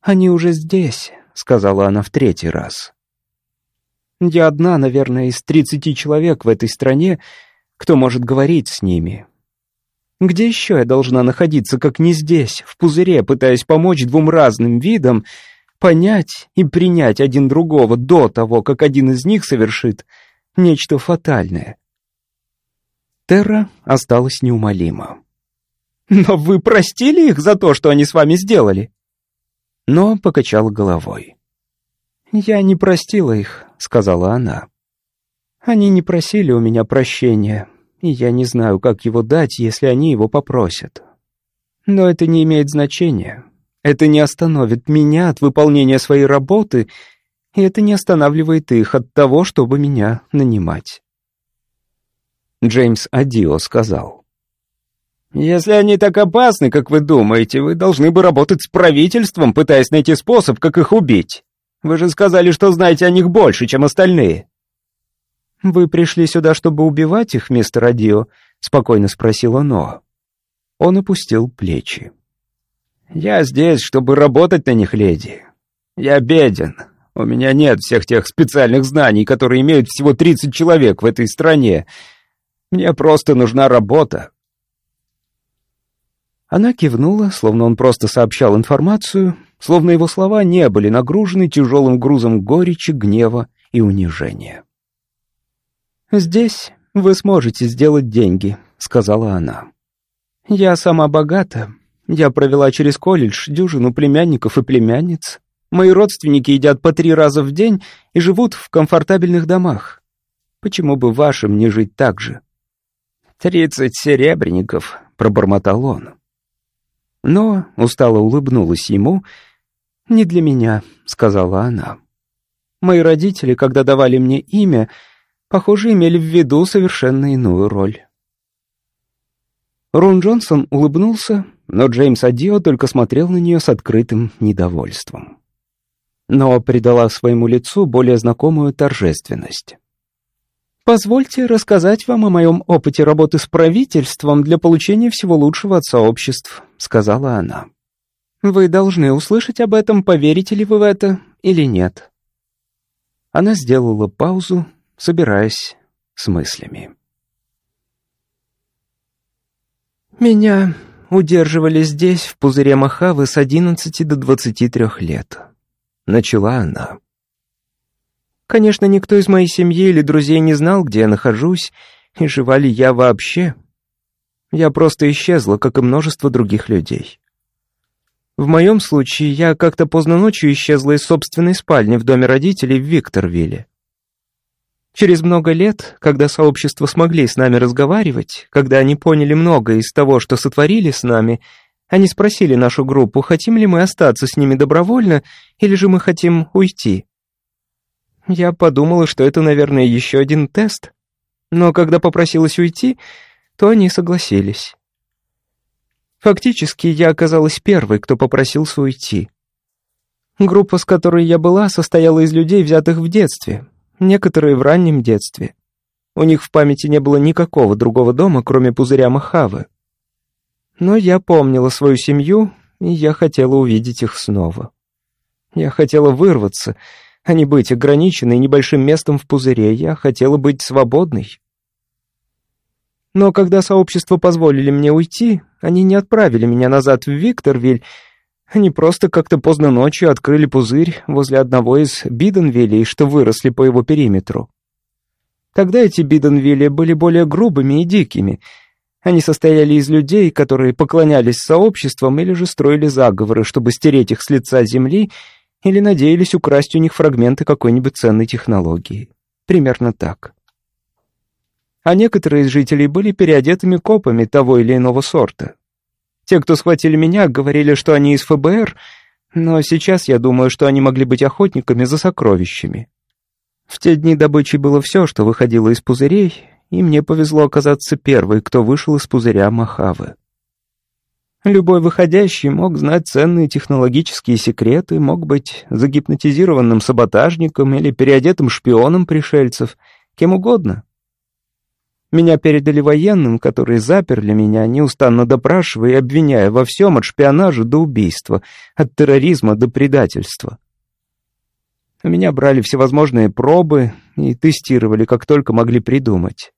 «Они уже здесь», — сказала она в третий раз. «Я одна, наверное, из тридцати человек в этой стране, — кто может говорить с ними? Где еще я должна находиться, как не здесь, в пузыре, пытаясь помочь двум разным видам понять и принять один другого до того, как один из них совершит нечто фатальное? Терра осталась неумолима. «Но вы простили их за то, что они с вами сделали?» Но покачала головой. «Я не простила их», — сказала она. «Они не просили у меня прощения, и я не знаю, как его дать, если они его попросят. Но это не имеет значения. Это не остановит меня от выполнения своей работы, и это не останавливает их от того, чтобы меня нанимать. Джеймс Адио сказал. «Если они так опасны, как вы думаете, вы должны бы работать с правительством, пытаясь найти способ, как их убить. Вы же сказали, что знаете о них больше, чем остальные». «Вы пришли сюда, чтобы убивать их, мистер Адио?» — спокойно спросила Ноа. Он опустил плечи. «Я здесь, чтобы работать на них, леди. Я беден. У меня нет всех тех специальных знаний, которые имеют всего 30 человек в этой стране. Мне просто нужна работа». Она кивнула, словно он просто сообщал информацию, словно его слова не были нагружены тяжелым грузом горечи, гнева и унижения. «Здесь вы сможете сделать деньги», — сказала она. «Я сама богата. Я провела через колледж дюжину племянников и племянниц. Мои родственники едят по три раза в день и живут в комфортабельных домах. Почему бы вашим не жить так же?» «Тридцать серебряников», — пробормотал он. Но устало улыбнулась ему. «Не для меня», — сказала она. «Мои родители, когда давали мне имя, — похоже, имели в виду совершенно иную роль. Рон Джонсон улыбнулся, но Джеймс Адио только смотрел на нее с открытым недовольством. Но придала своему лицу более знакомую торжественность. «Позвольте рассказать вам о моем опыте работы с правительством для получения всего лучшего от сообществ», — сказала она. «Вы должны услышать об этом, поверите ли вы в это или нет». Она сделала паузу, собираясь с мыслями. «Меня удерживали здесь, в пузыре Махавы, с одиннадцати до двадцати трех лет», — начала она. «Конечно, никто из моей семьи или друзей не знал, где я нахожусь, И жива ли я вообще? Я просто исчезла, как и множество других людей. В моем случае я как-то поздно ночью исчезла из собственной спальни в доме родителей в Викторвилле. Через много лет, когда сообщество смогли с нами разговаривать, когда они поняли многое из того, что сотворили с нами, они спросили нашу группу, хотим ли мы остаться с ними добровольно, или же мы хотим уйти. Я подумала, что это, наверное, еще один тест. Но когда попросилась уйти, то они согласились. Фактически, я оказалась первой, кто попросился уйти. Группа, с которой я была, состояла из людей, взятых в детстве, некоторые в раннем детстве. У них в памяти не было никакого другого дома, кроме пузыря Махавы. Но я помнила свою семью, и я хотела увидеть их снова. Я хотела вырваться, а не быть ограниченной небольшим местом в пузыре. Я хотела быть свободной. Но когда сообщество позволили мне уйти, они не отправили меня назад в Викторвиль, они просто как-то поздно ночью открыли пузырь возле одного из биденвилей, что выросли по его периметру. Тогда эти биденвилли были более грубыми и дикими — они состояли из людей, которые поклонялись сообществам или же строили заговоры, чтобы стереть их с лица земли, или надеялись украсть у них фрагменты какой-нибудь ценной технологии. Примерно так. А некоторые из жителей были переодетыми копами того или иного сорта. Те, кто схватили меня, говорили, что они из ФБР, но сейчас я думаю, что они могли быть охотниками за сокровищами. В те дни добычей было все, что выходило из пузырей, и мне повезло оказаться первой, кто вышел из пузыря Махавы. Любой выходящий мог знать ценные технологические секреты, мог быть загипнотизированным саботажником или переодетым шпионом пришельцев, кем угодно. Меня передали военным, которые заперли меня, неустанно допрашивая и обвиняя во всем от шпионажа до убийства, от терроризма до предательства. У меня брали всевозможные пробы и тестировали, как только могли придумать.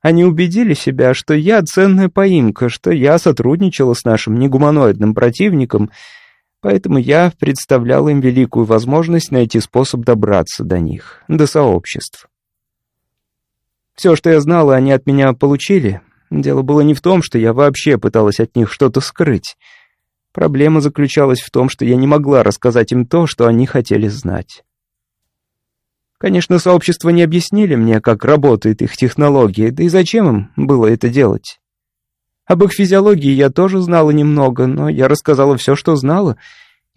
Они убедили себя, что я ценная поимка, что я сотрудничала с нашим негуманоидным противником, поэтому я представлял им великую возможность найти способ добраться до них, до сообществ. Все, что я знала, они от меня получили. Дело было не в том, что я вообще пыталась от них что-то скрыть. Проблема заключалась в том, что я не могла рассказать им то, что они хотели знать. Конечно, сообщества не объяснили мне, как работает их технология, да и зачем им было это делать. Об их физиологии я тоже знала немного, но я рассказала все, что знала,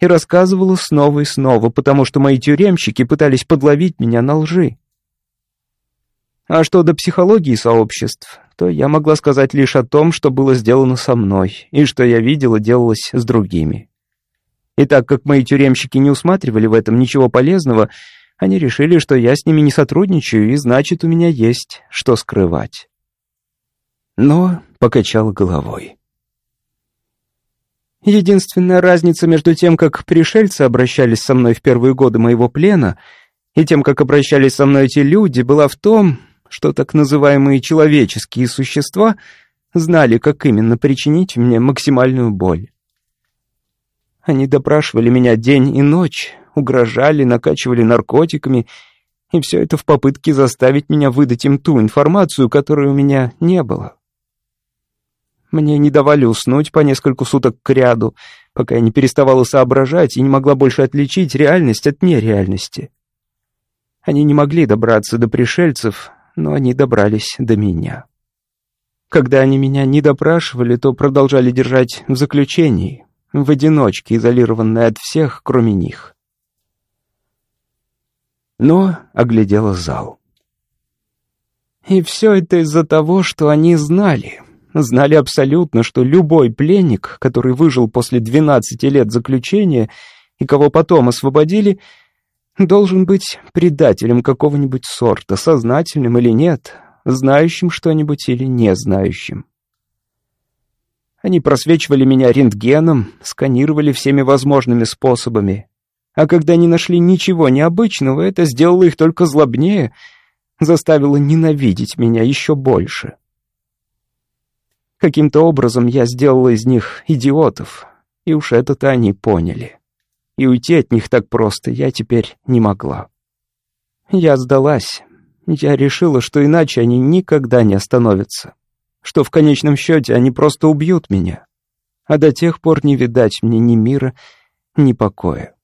и рассказывала снова и снова, потому что мои тюремщики пытались подловить меня на лжи. А что до психологии сообществ, то я могла сказать лишь о том, что было сделано со мной, и что я видела делалось с другими. И так как мои тюремщики не усматривали в этом ничего полезного, они решили, что я с ними не сотрудничаю, и значит, у меня есть что скрывать. Но покачал головой. Единственная разница между тем, как пришельцы обращались со мной в первые годы моего плена, и тем, как обращались со мной эти люди, была в том, что так называемые человеческие существа знали, как именно причинить мне максимальную боль. Они допрашивали меня день и ночь, угрожали, накачивали наркотиками, и все это в попытке заставить меня выдать им ту информацию, которой у меня не было. Мне не давали уснуть по несколько суток к ряду, пока я не переставала соображать и не могла больше отличить реальность от нереальности. Они не могли добраться до пришельцев, но они добрались до меня. Когда они меня не допрашивали, то продолжали держать в заключении, в одиночке, изолированной от всех, кроме них но оглядела зал. И все это из-за того, что они знали. Знали абсолютно, что любой пленник, который выжил после 12 лет заключения и кого потом освободили, должен быть предателем какого-нибудь сорта, сознательным или нет, знающим что-нибудь или не знающим. Они просвечивали меня рентгеном, сканировали всеми возможными способами, а когда не нашли ничего необычного, это сделало их только злобнее, заставило ненавидеть меня еще больше. Каким-то образом я сделала из них идиотов, и уж это-то они поняли. И уйти от них так просто я теперь не могла. Я сдалась. Я решила, что иначе они никогда не остановятся, что в конечном счете они просто убьют меня, а до тех пор не видать мне ни мира, ни покоя.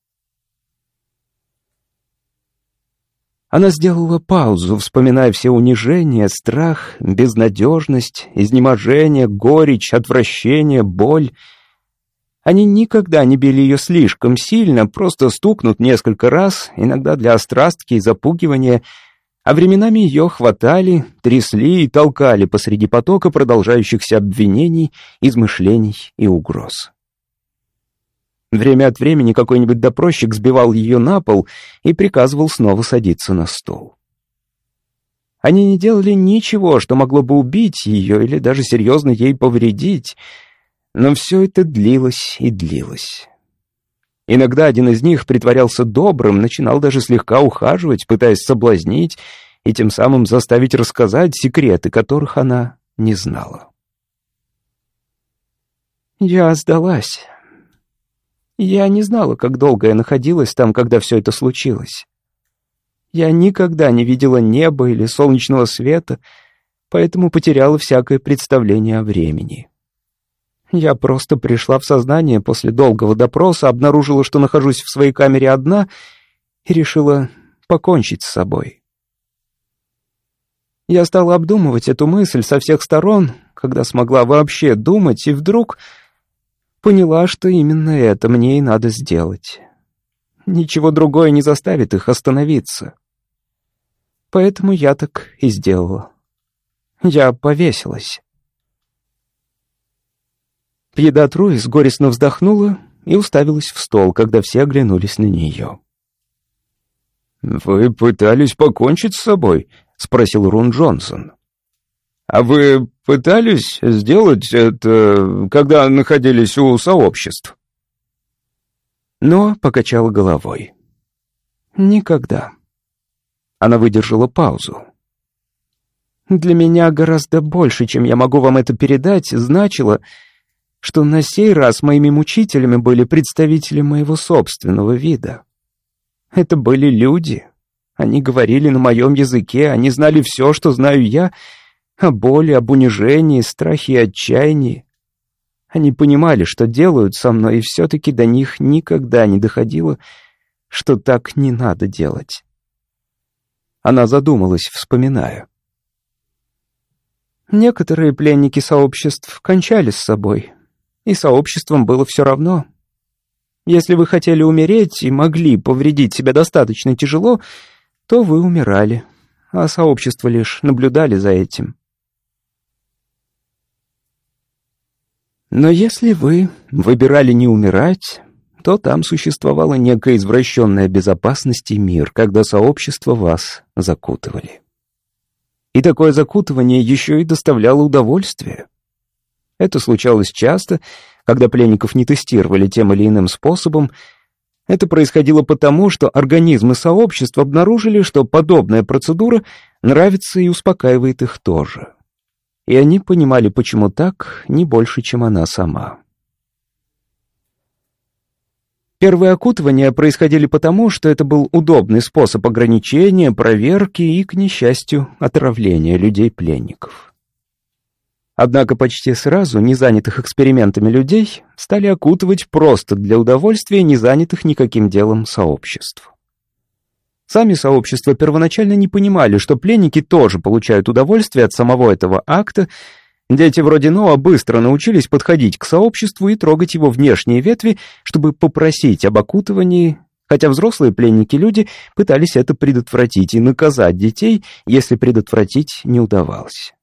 Она сделала паузу, вспоминая все унижения, страх, безнадежность, изнеможение, горечь, отвращение, боль. Они никогда не били ее слишком сильно, просто стукнут несколько раз, иногда для острастки и запугивания, а временами ее хватали, трясли и толкали посреди потока продолжающихся обвинений, измышлений и угроз. Время от времени какой-нибудь допросчик сбивал ее на пол и приказывал снова садиться на стол. Они не делали ничего, что могло бы убить ее или даже серьезно ей повредить, но все это длилось и длилось. Иногда один из них притворялся добрым, начинал даже слегка ухаживать, пытаясь соблазнить и тем самым заставить рассказать секреты, которых она не знала. «Я сдалась», я не знала, как долго я находилась там, когда все это случилось. Я никогда не видела неба или солнечного света, поэтому потеряла всякое представление о времени. Я просто пришла в сознание после долгого допроса, обнаружила, что нахожусь в своей камере одна и решила покончить с собой. Я стала обдумывать эту мысль со всех сторон, когда смогла вообще думать, и вдруг поняла, что именно это мне и надо сделать. Ничего другое не заставит их остановиться. Поэтому я так и сделала. Я повесилась. Пьедат Руис горестно вздохнула и уставилась в стол, когда все оглянулись на нее. «Вы пытались покончить с собой?» — спросил Рун Джонсон. «А вы пытались сделать это, когда находились у сообществ?» Но покачала головой. «Никогда». Она выдержала паузу. «Для меня гораздо больше, чем я могу вам это передать, значило, что на сей раз моими мучителями были представители моего собственного вида. Это были люди. Они говорили на моем языке, они знали все, что знаю я, — о боли, об унижении, страхе и отчаянии. Они понимали, что делают со мной, и все-таки до них никогда не доходило, что так не надо делать. Она задумалась, вспоминая. Некоторые пленники сообществ кончали с собой, и сообществом было все равно. Если вы хотели умереть и могли повредить себя достаточно тяжело, то вы умирали, а сообщество лишь наблюдали за этим. Но если вы выбирали не умирать, то там существовала некая извращенная безопасность и мир, когда сообщество вас закутывали. И такое закутывание еще и доставляло удовольствие. Это случалось часто, когда пленников не тестировали тем или иным способом. Это происходило потому, что организмы сообщества обнаружили, что подобная процедура нравится и успокаивает их тоже и они понимали, почему так, не больше, чем она сама. Первые окутывания происходили потому, что это был удобный способ ограничения, проверки и, к несчастью, отравления людей-пленников. Однако почти сразу незанятых экспериментами людей стали окутывать просто для удовольствия незанятых никаким делом сообществ. Сами сообщества первоначально не понимали, что пленники тоже получают удовольствие от самого этого акта. Дети вроде Ноа быстро научились подходить к сообществу и трогать его внешние ветви, чтобы попросить об окутывании, хотя взрослые пленники-люди пытались это предотвратить и наказать детей, если предотвратить не удавалось.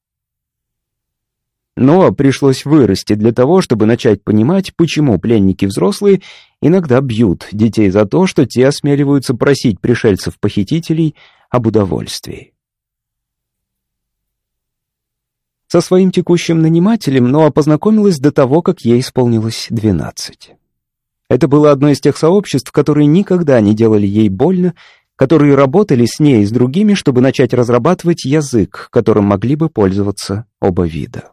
Но пришлось вырасти для того, чтобы начать понимать, почему пленники взрослые иногда бьют детей за то, что те осмеливаются просить пришельцев-похитителей об удовольствии. Со своим текущим нанимателем Ноа познакомилась до того, как ей исполнилось 12. Это было одно из тех сообществ, которые никогда не делали ей больно, которые работали с ней и с другими, чтобы начать разрабатывать язык, которым могли бы пользоваться оба вида.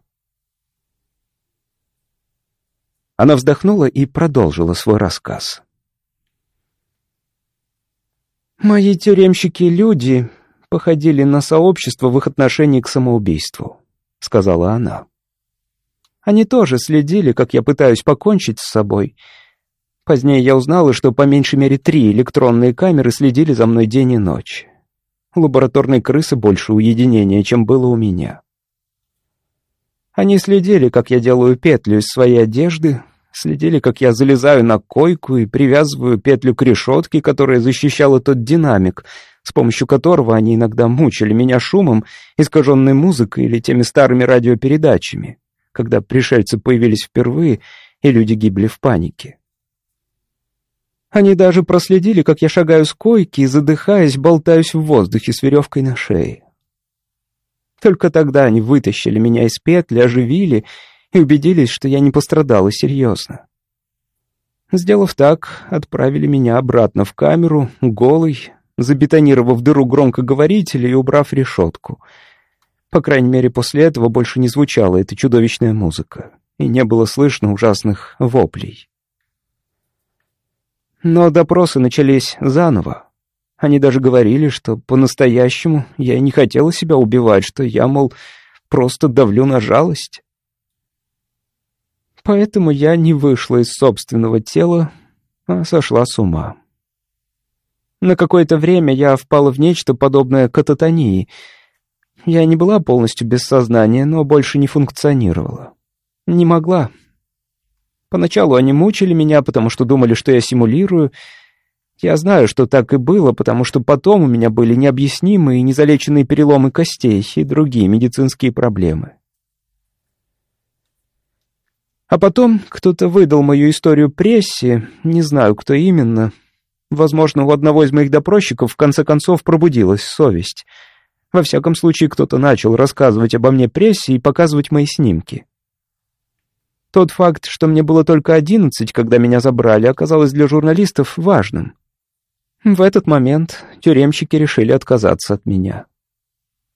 Она вздохнула и продолжила свой рассказ. «Мои тюремщики — люди, походили на сообщество в их отношении к самоубийству», — сказала она. «Они тоже следили, как я пытаюсь покончить с собой. Позднее я узнала, что по меньшей мере три электронные камеры следили за мной день и ночь. Лабораторной крысы больше уединения, чем было у меня. Они следили, как я делаю петлю из своей одежды, следили, как я залезаю на койку и привязываю петлю к решетке, которая защищала тот динамик, с помощью которого они иногда мучили меня шумом, искаженной музыкой или теми старыми радиопередачами, когда пришельцы появились впервые, и люди гибли в панике. Они даже проследили, как я шагаю с койки и, задыхаясь, болтаюсь в воздухе с веревкой на шее. Только тогда они вытащили меня из петли, оживили и убедились, что я не пострадала серьезно. Сделав так, отправили меня обратно в камеру, голый, забетонировав дыру громкоговорителя и убрав решетку. По крайней мере, после этого больше не звучала эта чудовищная музыка, и не было слышно ужасных воплей. Но допросы начались заново. Они даже говорили, что по-настоящему я не хотела себя убивать, что я, мол, просто давлю на жалость. Поэтому я не вышла из собственного тела, а сошла с ума. На какое-то время я впала в нечто подобное кататонии. Я не была полностью без сознания, но больше не функционировала. Не могла, Поначалу они мучили меня, потому что думали, что я симулирую. Я знаю, что так и было, потому что потом у меня были необъяснимые и незалеченные переломы костей и другие медицинские проблемы. А потом кто-то выдал мою историю прессе, не знаю, кто именно. Возможно, у одного из моих допросчиков в конце концов пробудилась совесть. Во всяком случае, кто-то начал рассказывать обо мне прессе и показывать мои снимки. Тот факт, что мне было только одиннадцать, когда меня забрали, оказалось для журналистов важным. В этот момент тюремщики решили отказаться от меня.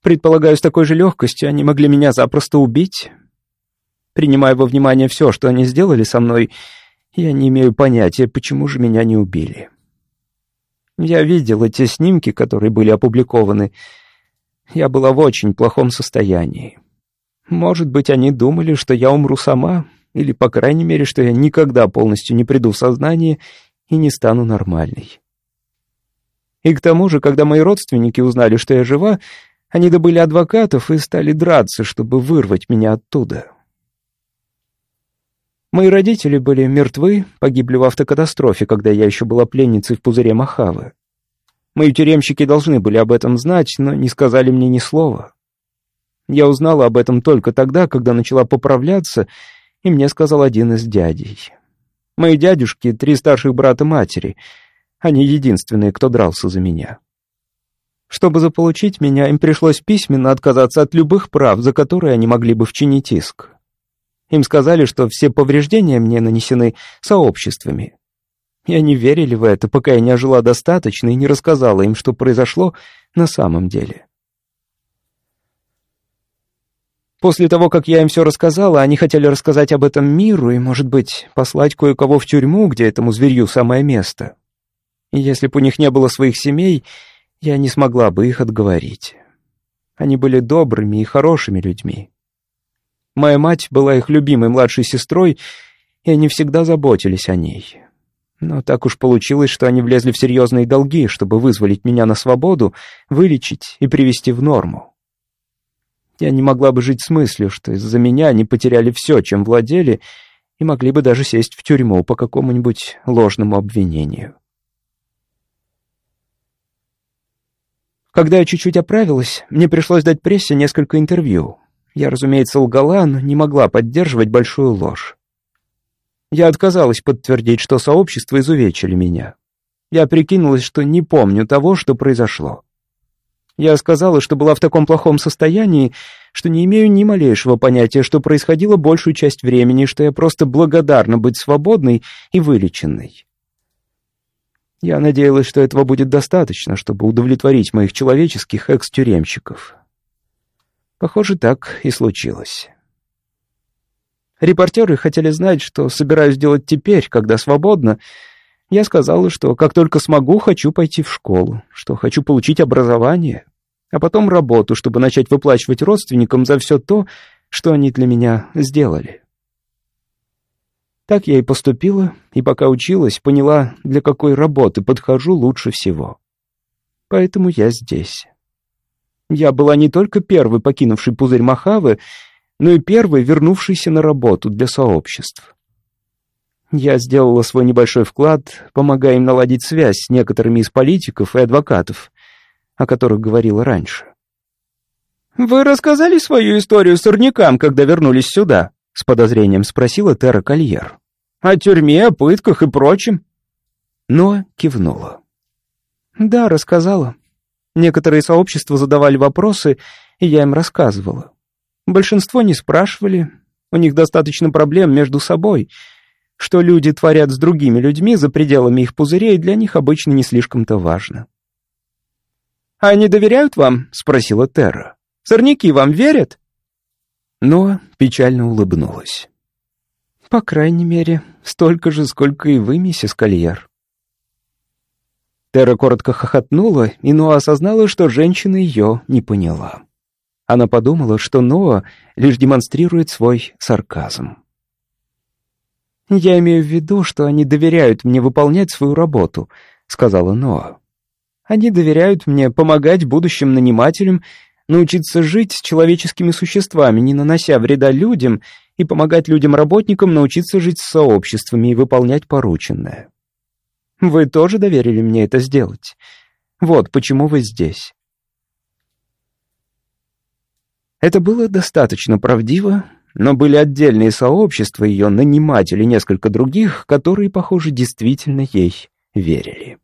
Предполагаю, с такой же легкостью они могли меня запросто убить. Принимая во внимание все, что они сделали со мной, я не имею понятия, почему же меня не убили. Я видел эти снимки, которые были опубликованы. Я была в очень плохом состоянии. Может быть, они думали, что я умру сама, или, по крайней мере, что я никогда полностью не приду в сознание и не стану нормальной. И к тому же, когда мои родственники узнали, что я жива, они добыли адвокатов и стали драться, чтобы вырвать меня оттуда. Мои родители были мертвы, погибли в автокатастрофе, когда я еще была пленницей в пузыре Махавы. Мои тюремщики должны были об этом знать, но не сказали мне ни слова. Я узнала об этом только тогда, когда начала поправляться и мне сказал один из дядей. Мои дядюшки — три старших брата матери. Они единственные, кто дрался за меня. Чтобы заполучить меня, им пришлось письменно отказаться от любых прав, за которые они могли бы вчинить иск. Им сказали, что все повреждения мне нанесены сообществами. И они верили в это, пока я не ожила достаточно и не рассказала им, что произошло на самом деле. После того, как я им все рассказала, они хотели рассказать об этом миру и, может быть, послать кое-кого в тюрьму, где этому зверью самое место. И если бы у них не было своих семей, я не смогла бы их отговорить. Они были добрыми и хорошими людьми. Моя мать была их любимой младшей сестрой, и они всегда заботились о ней. Но так уж получилось, что они влезли в серьезные долги, чтобы вызволить меня на свободу, вылечить и привести в норму. Я не могла бы жить с мыслью, что из-за меня они потеряли все, чем владели, и могли бы даже сесть в тюрьму по какому-нибудь ложному обвинению. Когда я чуть-чуть оправилась, мне пришлось дать прессе несколько интервью. Я, разумеется, лгала, но не могла поддерживать большую ложь. Я отказалась подтвердить, что сообщество изувечили меня. Я прикинулась, что не помню того, что произошло. Я сказала, что была в таком плохом состоянии, что не имею ни малейшего понятия, что происходило большую часть времени, что я просто благодарна быть свободной и вылеченной. Я надеялась, что этого будет достаточно, чтобы удовлетворить моих человеческих экс-тюремщиков. Похоже, так и случилось. Репортеры хотели знать, что собираюсь делать теперь, когда свободна, я сказала, что как только смогу, хочу пойти в школу, что хочу получить образование. а потом работу, чтобы начать выплачивать родственникам за все то, что они для меня сделали. Так я и поступила, и пока училась, поняла, для какой работы подхожу лучше всего. Поэтому я здесь. Я была не только первой покинувшей пузырь Махавы, но и первой вернувшейся на работу для сообществ. Я сделала свой небольшой вклад, помогая им наладить связь с некоторыми из политиков и адвокатов, о которых говорила раньше. «Вы рассказали свою историю сорнякам, когда вернулись сюда?» — с подозрением спросила Терра Кольер. «О тюрьме, о пытках и прочем?» Но кивнула. «Да, рассказала. Некоторые сообщества задавали вопросы, и я им рассказывала. Большинство не спрашивали, у них достаточно проблем между собой. Что люди творят с другими людьми за пределами их пузырей, для них обычно не слишком-то важно. «Они доверяют вам?» — спросила Терра. «Сорняки вам верят?» Но печально улыбнулась. «По крайней мере, столько же, сколько и вы, миссис Кольер». Терра коротко хохотнула, и Ноа осознала, что женщина ее не поняла. Она подумала, что Ноа лишь демонстрирует свой сарказм. «Я имею в виду, что они доверяют мне выполнять свою работу», — сказала Ноа. «Они доверяют мне помогать будущим нанимателям научиться жить с человеческими существами, не нанося вреда людям, и помогать людям-работникам научиться жить с сообществами и выполнять порученное. Вы тоже доверили мне это сделать. Вот почему вы здесь. Это было достаточно правдиво, но были отдельные сообщества, ее наниматели, несколько других, которые, похоже, действительно ей верили.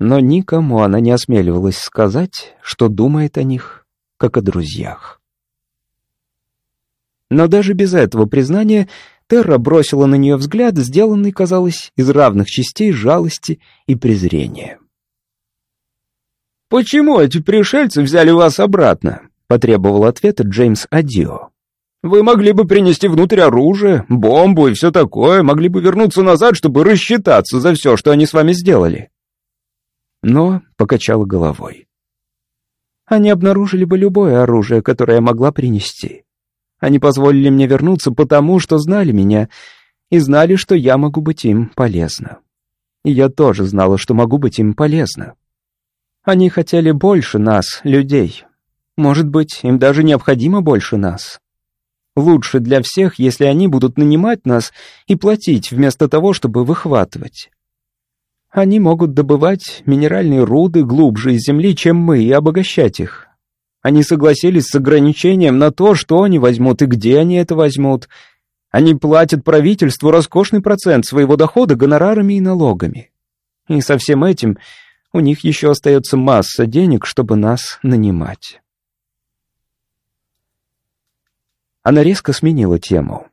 Но никому она не осмеливалась сказать, что думает о них, как о друзьях. Но даже без этого признания Терра бросила на нее взгляд, сделанный, казалось, из равных частей жалости и презрения. «Почему эти пришельцы взяли вас обратно?» — потребовал ответа Джеймс Адио. «Вы могли бы принести внутрь оружие, бомбу и все такое, могли бы вернуться назад, чтобы рассчитаться за все, что они с вами сделали». Но покачала головой. Они обнаружили бы любое оружие, которое я могла принести. Они позволили мне вернуться потому, что знали меня и знали, что я могу быть им полезна. И я тоже знала, что могу быть им полезна. Они хотели больше нас, людей. Может быть, им даже необходимо больше нас. Лучше для всех, если они будут нанимать нас и платить вместо того, чтобы выхватывать. Они могут добывать минеральные руды глубже из земли, чем мы, и обогащать их, они согласились с ограничением на то, что они возьмут и где они это возьмут. Они платят правительству роскошный процент своего дохода гонорарами и налогами. И со всем этим у них еще остается масса денег, чтобы нас нанимать. Она резко сменила тему.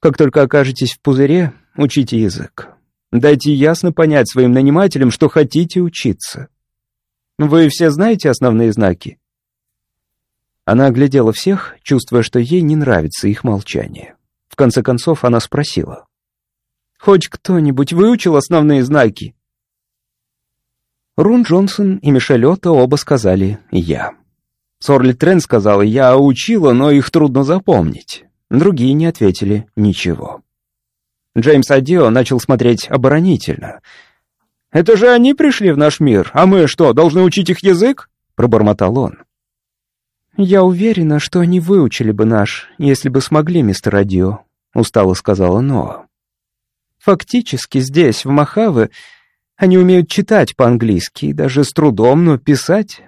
Как только окажетесь в пузыре, учите язык. Дайте ясно понять своим нанимателям, что хотите учиться. Вы все знаете основные знаки?» Она оглядела всех, чувствуя, что ей не нравится их молчание. В конце концов она спросила. «Хоть кто-нибудь выучил основные знаки?» Рун Джонсон и Мишель Отто оба сказали «я». Сорли Трен сказала «я учила, но их трудно запомнить». Другие не ответили ничего. Джеймс Адио начал смотреть оборонительно — «Это же они пришли в наш мир, а мы что, должны учить их язык?» — пробормотал он. «Я уверена, что они выучили бы наш, если бы смогли, мистер Радио», — устало сказала Ноа. «Фактически здесь, в Махаве, они умеют читать по-английски, даже с трудом, но писать.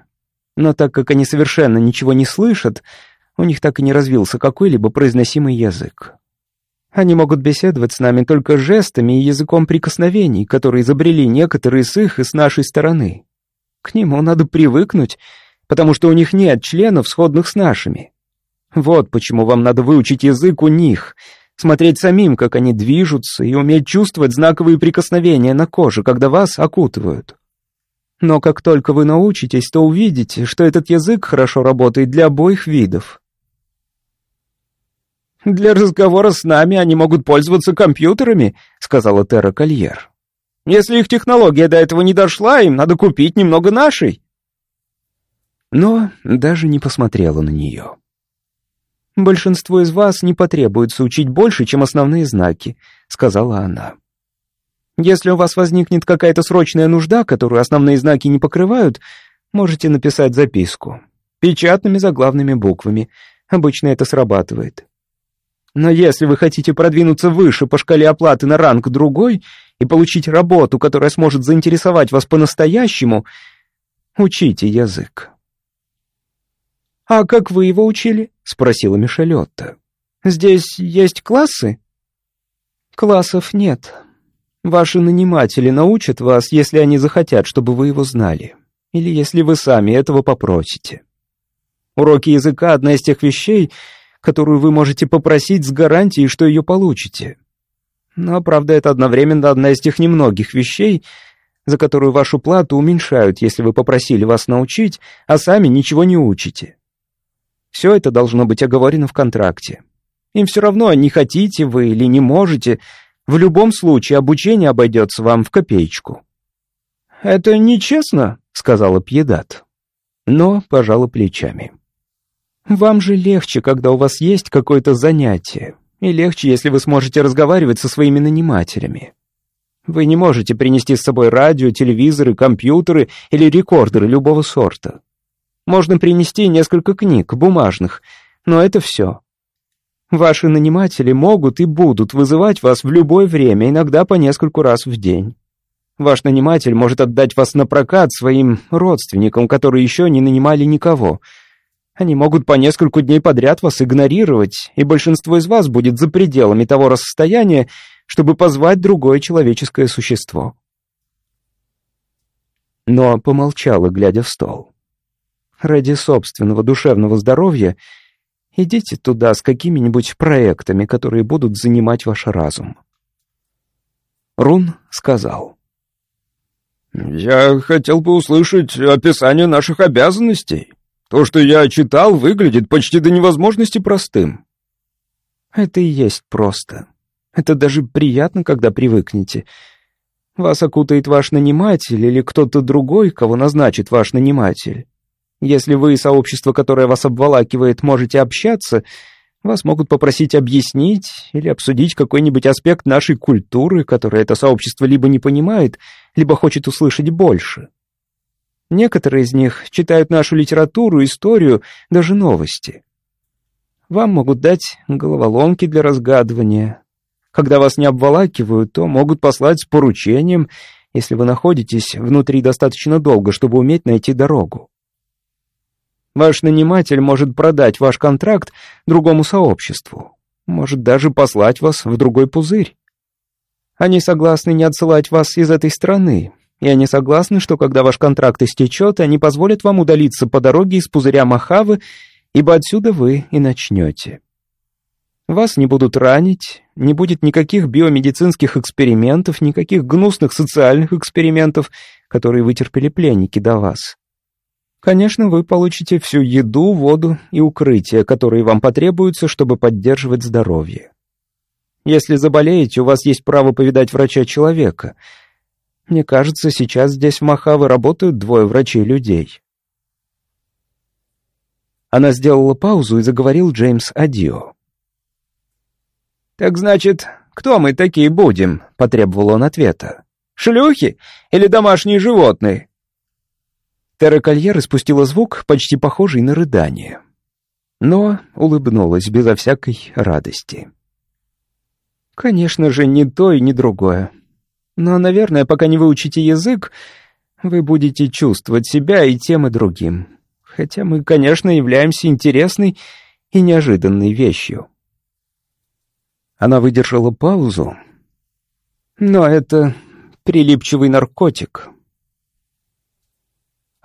Но так как они совершенно ничего не слышат, у них так и не развился какой-либо произносимый язык. Они могут беседовать с нами только жестами и языком прикосновений, которые изобрели некоторые с их и с нашей стороны. К нему надо привыкнуть, потому что у них нет членов, сходных с нашими. Вот почему вам надо выучить язык у них, смотреть самим, как они движутся, и уметь чувствовать знаковые прикосновения на коже, когда вас окутывают. Но как только вы научитесь, то увидите, что этот язык хорошо работает для обоих видов. «Для разговора с нами они могут пользоваться компьютерами», — сказала Терра Кольер. «Если их технология до этого не дошла, им надо купить немного нашей». но даже не посмотрела на нее. «Большинству из вас не потребуется учить больше, чем основные знаки», — сказала она. «Если у вас возникнет какая-то срочная нужда, которую основные знаки не покрывают, можете написать записку. Печатными заглавными буквами. Обычно это срабатывает. Но если вы хотите продвинуться выше по шкале оплаты на ранг другой и получить работу, которая сможет заинтересовать вас по-настоящему, учите язык. «А как вы его учили?» — спросила Мишелетта. «Здесь есть классы?» «Классов нет. Ваши наниматели научат вас, если они захотят, чтобы вы его знали. Или если вы сами этого попросите. Уроки языка — одна из тех вещей, которую вы можете попросить с гарантией, что ее получите. Но, правда, это одновременно одна из тех немногих вещей, за которую вашу плату уменьшают, если вы попросили вас научить, а сами ничего не учите. Все это должно быть оговорено в контракте. Им все равно, не хотите вы или не можете, в любом случае обучение обойдется вам в копеечку. «Это нечестно», — сказала Пьедат. Но пожала плечами. «Вам же легче, когда у вас есть какое-то занятие, и легче, если вы сможете разговаривать со своими нанимателями. Вы не можете принести с собой радио, телевизоры, компьютеры или рекордеры любого сорта. Можно принести несколько книг, бумажных, но это все. Ваши наниматели могут и будут вызывать вас в любое время, иногда по нескольку раз в день. Ваш наниматель может отдать вас на прокат своим родственникам, которые еще не нанимали никого. Они могут по нескольку дней подряд вас игнорировать, и большинство из вас будет за пределами того расстояния, чтобы позвать другое человеческое существо. Но помолчала, глядя в стол. Ради собственного душевного здоровья идите туда с какими-нибудь проектами, которые будут занимать ваш разум. Рун сказал. «Я хотел бы услышать описание наших обязанностей. То, что я читал, выглядит почти до невозможности простым». «Это и есть просто. Это даже приятно, когда привыкнете. Вас окутает ваш наниматель или кто-то другой, кого назначит ваш наниматель. Если вы и сообщество, которое вас обволакивает, можете общаться, вас могут попросить объяснить или обсудить какой-нибудь аспект нашей культуры, который это сообщество либо не понимает, либо хочет услышать больше. Некоторые из них читают нашу литературу, историю, даже новости. Вам могут дать головоломки для разгадывания. Когда вас не обволакивают, то могут послать с поручением, если вы находитесь внутри достаточно долго, чтобы уметь найти дорогу. Ваш наниматель может продать ваш контракт другому сообществу, может даже послать вас в другой пузырь. Они согласны не отсылать вас из этой страны, и они согласны, что когда ваш контракт истечет, они позволят вам удалиться по дороге из пузыря Махавы, ибо отсюда вы и начнете. Вас не будут ранить, не будет никаких биомедицинских экспериментов, никаких гнусных социальных экспериментов, которые вытерпели пленники до вас. Конечно, вы получите всю еду, воду и укрытие, которые вам потребуются, чтобы поддерживать здоровье. Если заболеете, у вас есть право повидать врача-человека. Мне кажется, сейчас здесь в Махаве работают двое врачей-людей. Она сделала паузу и заговорил Джеймс Адио. «Так значит, кто мы такие будем?» — потребовал он ответа. «Шлюхи или домашние животные?» Терра Кольер испустила звук, почти похожий на рыдание. Но улыбнулась безо всякой радости. «Конечно же, ни то и ни другое. Но, наверное, пока не выучите язык, вы будете чувствовать себя и тем, и другим. Хотя мы, конечно, являемся интересной и неожиданной вещью». Она выдержала паузу. «Но это прилипчивый наркотик,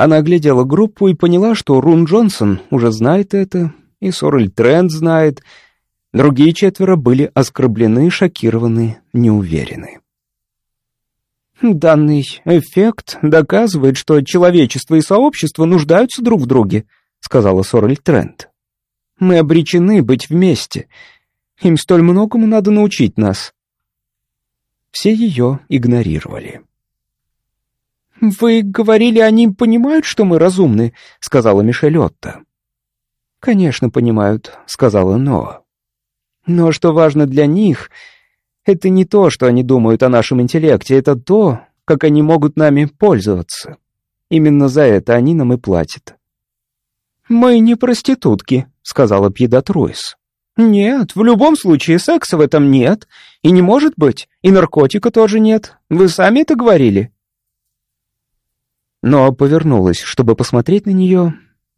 она оглядела группу и поняла, что Рун Джонсон уже знает это, и Сорель Трент знает. Другие четверо были оскорблены, шокированы, неуверены. «Данный эффект доказывает, что человечество и сообщество нуждаются друг в друге», — сказала Сорель Трент. «Мы обречены быть вместе. Им столь многому надо научить нас». Все ее игнорировали. «Вы говорили, они понимают, что мы разумны?» — сказала Мишель Отто. «Конечно, понимают», — сказала Ноа. «Но что важно для них, это не то, что они думают о нашем интеллекте, это то, как они могут нами пользоваться. Именно за это они нам и платят». «Мы не проститутки», — сказала Пьеда Труис. «Нет, в любом случае секса в этом нет. И не может быть. И наркотика тоже нет. Вы сами это говорили?» Но повернулась, чтобы посмотреть на нее.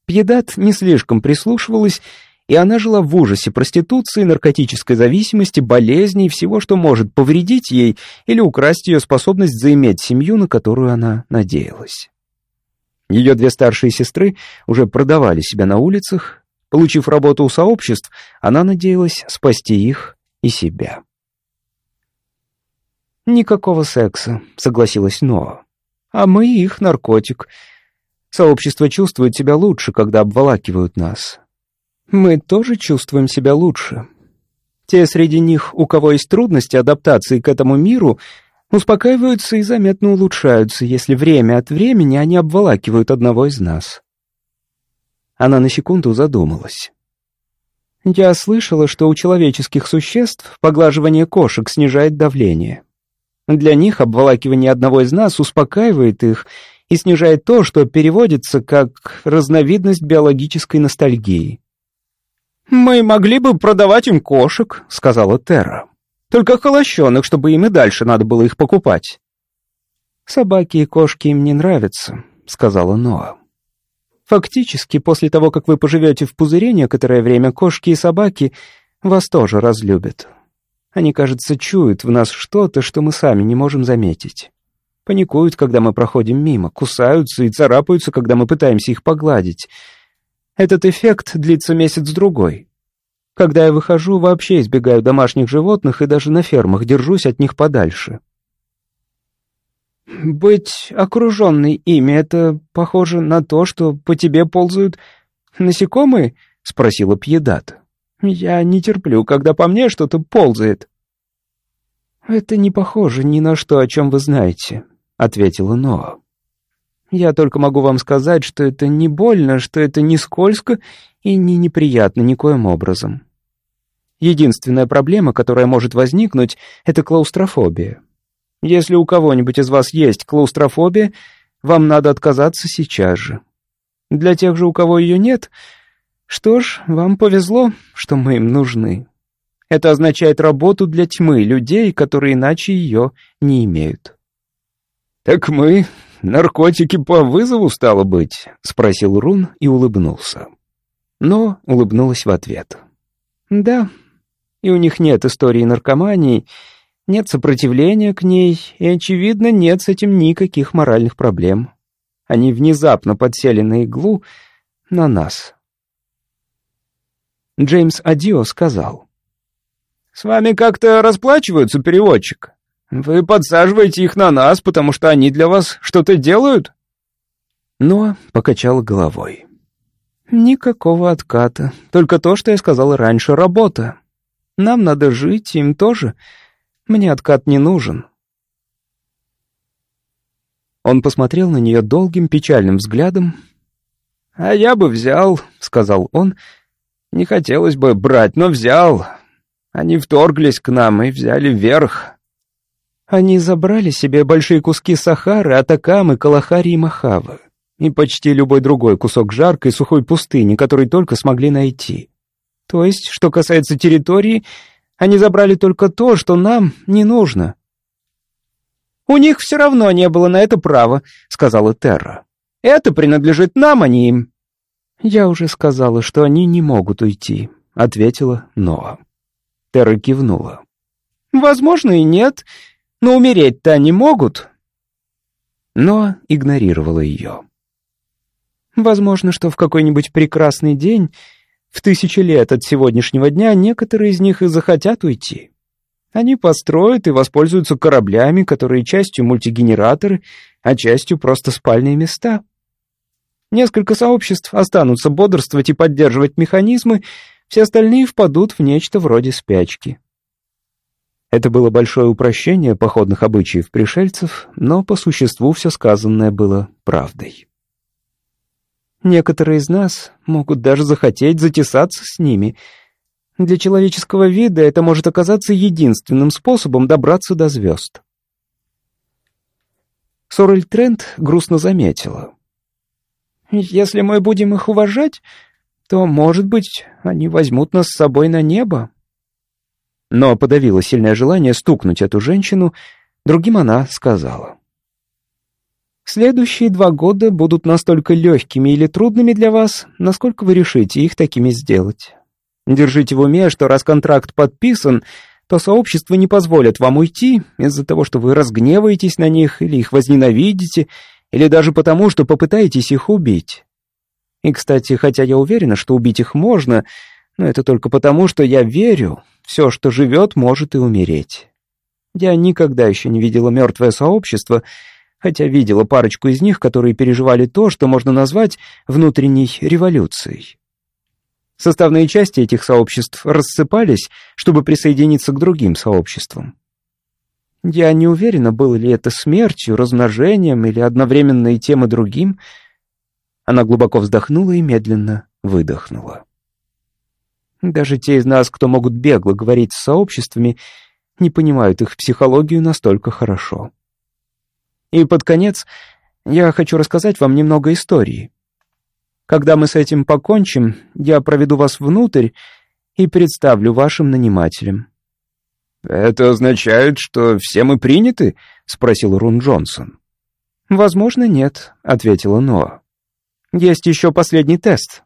Пьедат не слишком прислушивалась, и она жила в ужасе проституции, наркотической зависимости, болезней, всего, что может повредить ей или украсть ее способность заиметь семью, на которую она надеялась. Ее две старшие сестры уже продавали себя на улицах. Получив работу у сообществ, она надеялась спасти их и себя. «Никакого секса», — согласилась Ноа а мы их наркотик. Сообщество чувствует себя лучше, когда обволакивают нас. Мы тоже чувствуем себя лучше. Те среди них, у кого есть трудности адаптации к этому миру, успокаиваются и заметно улучшаются, если время от времени они обволакивают одного из нас. Она на секунду задумалась. Я слышала, что у человеческих существ поглаживание кошек снижает давление. Для них обволакивание одного из нас успокаивает их и снижает то, что переводится как разновидность биологической ностальгии. «Мы могли бы продавать им кошек», — сказала Терра. «Только холощенных, чтобы им и дальше надо было их покупать». «Собаки и кошки им не нравятся», — сказала Ноа. «Фактически, после того, как вы поживете в пузыре некоторое время, кошки и собаки вас тоже разлюбят. Они, кажется, чуют в нас что-то, что мы сами не можем заметить. Паникуют, когда мы проходим мимо, кусаются и царапаются, когда мы пытаемся их погладить. Этот эффект длится месяц-другой. Когда я выхожу, вообще избегаю домашних животных и даже на фермах держусь от них подальше. «Быть окруженной ими — это похоже на то, что по тебе ползают насекомые?» — спросила Пьедата. Я не терплю, когда по мне что-то ползает». «Это не похоже ни на что, о чем вы знаете», — ответила Ноа. «Я только могу вам сказать, что это не больно, что это не скользко и не неприятно никоим образом. Единственная проблема, которая может возникнуть, это клаустрофобия. Если у кого-нибудь из вас есть клаустрофобия, вам надо отказаться сейчас же. Для тех же, у кого ее нет, что ж, вам повезло, что мы им нужны. Это означает работу для тьмы, людей, которые иначе ее не имеют. «Так мы наркотики по вызову, стало быть?» — спросил Рун и улыбнулся. Но улыбнулась в ответ. «Да, и у них нет истории наркомании, нет сопротивления к ней, и, очевидно, нет с этим никаких моральных проблем. Они внезапно подсели на иглу на нас». Джеймс Адио сказал. «С вами как-то расплачиваются, переводчик? Вы подсаживаете их на нас, потому что они для вас что-то делают?» Но покачал головой. «Никакого отката. Только то, что я сказала раньше, работа. Нам надо жить, им тоже. Мне откат не нужен». Он посмотрел на нее долгим печальным взглядом. «А я бы взял», — сказал он, — не хотелось бы брать, но взял. Они вторглись к нам и взяли верх. Они забрали себе большие куски Сахары, Атакамы, Калахари и Махавы. И почти любой другой кусок жаркой сухой пустыни, который только смогли найти. То есть, что касается территории, они забрали только то, что нам не нужно. «У них все равно не было на это права», — сказала Терра. «Это принадлежит нам, а не им». «Я уже сказала, что они не могут уйти», — ответила Ноа. Терра кивнула. «Возможно, и нет, но умереть-то они могут». Ноа игнорировала ее. «Возможно, что в какой-нибудь прекрасный день, в тысячи лет от сегодняшнего дня, некоторые из них и захотят уйти. Они построят и воспользуются кораблями, которые частью мультигенераторы, а частью просто спальные места». Несколько сообществ останутся бодрствовать и поддерживать механизмы, все остальные впадут в нечто вроде спячки. Это было большое упрощение походных обычаев пришельцев, но по существу все сказанное было правдой. Некоторые из нас могут даже захотеть затесаться с ними. Для человеческого вида это может оказаться единственным способом добраться до звезд. Сорель Трент грустно заметила. «Если мы будем их уважать, то, может быть, они возьмут нас с собой на небо» но подавила сильное желание стукнуть эту женщину, другим она сказала. «Следующие два года будут настолько легкими или трудными для вас, насколько вы решите их такими сделать. Держите в уме, что раз контракт подписан, то сообщество не позволит вам уйти из-за того, что вы разгневаетесь на них или их возненавидите, или даже потому, что попытаетесь их убить. И, кстати, хотя я уверена, что убить их можно, но это только потому, что я верю, все, что живет, может и умереть. Я никогда еще не видела мертвое сообщество, хотя видела парочку из них, которые переживали то, что можно назвать внутренней революцией. Составные части этих сообществ рассыпались, чтобы присоединиться к другим сообществам. Я не уверена, было ли это смертью, размножением или одновременно и тем и другим. Она глубоко вздохнула и медленно выдохнула. Даже те из нас, кто могут бегло говорить с сообществами, не понимают их психологию настолько хорошо. И под конец я хочу рассказать вам немного истории. Когда мы с этим покончим, я проведу вас внутрь и представлю вашим нанимателям. «Это означает, что все мы приняты?» — спросил Рун Джонсон. «Возможно, нет», — ответила Ноа. «Есть еще последний тест.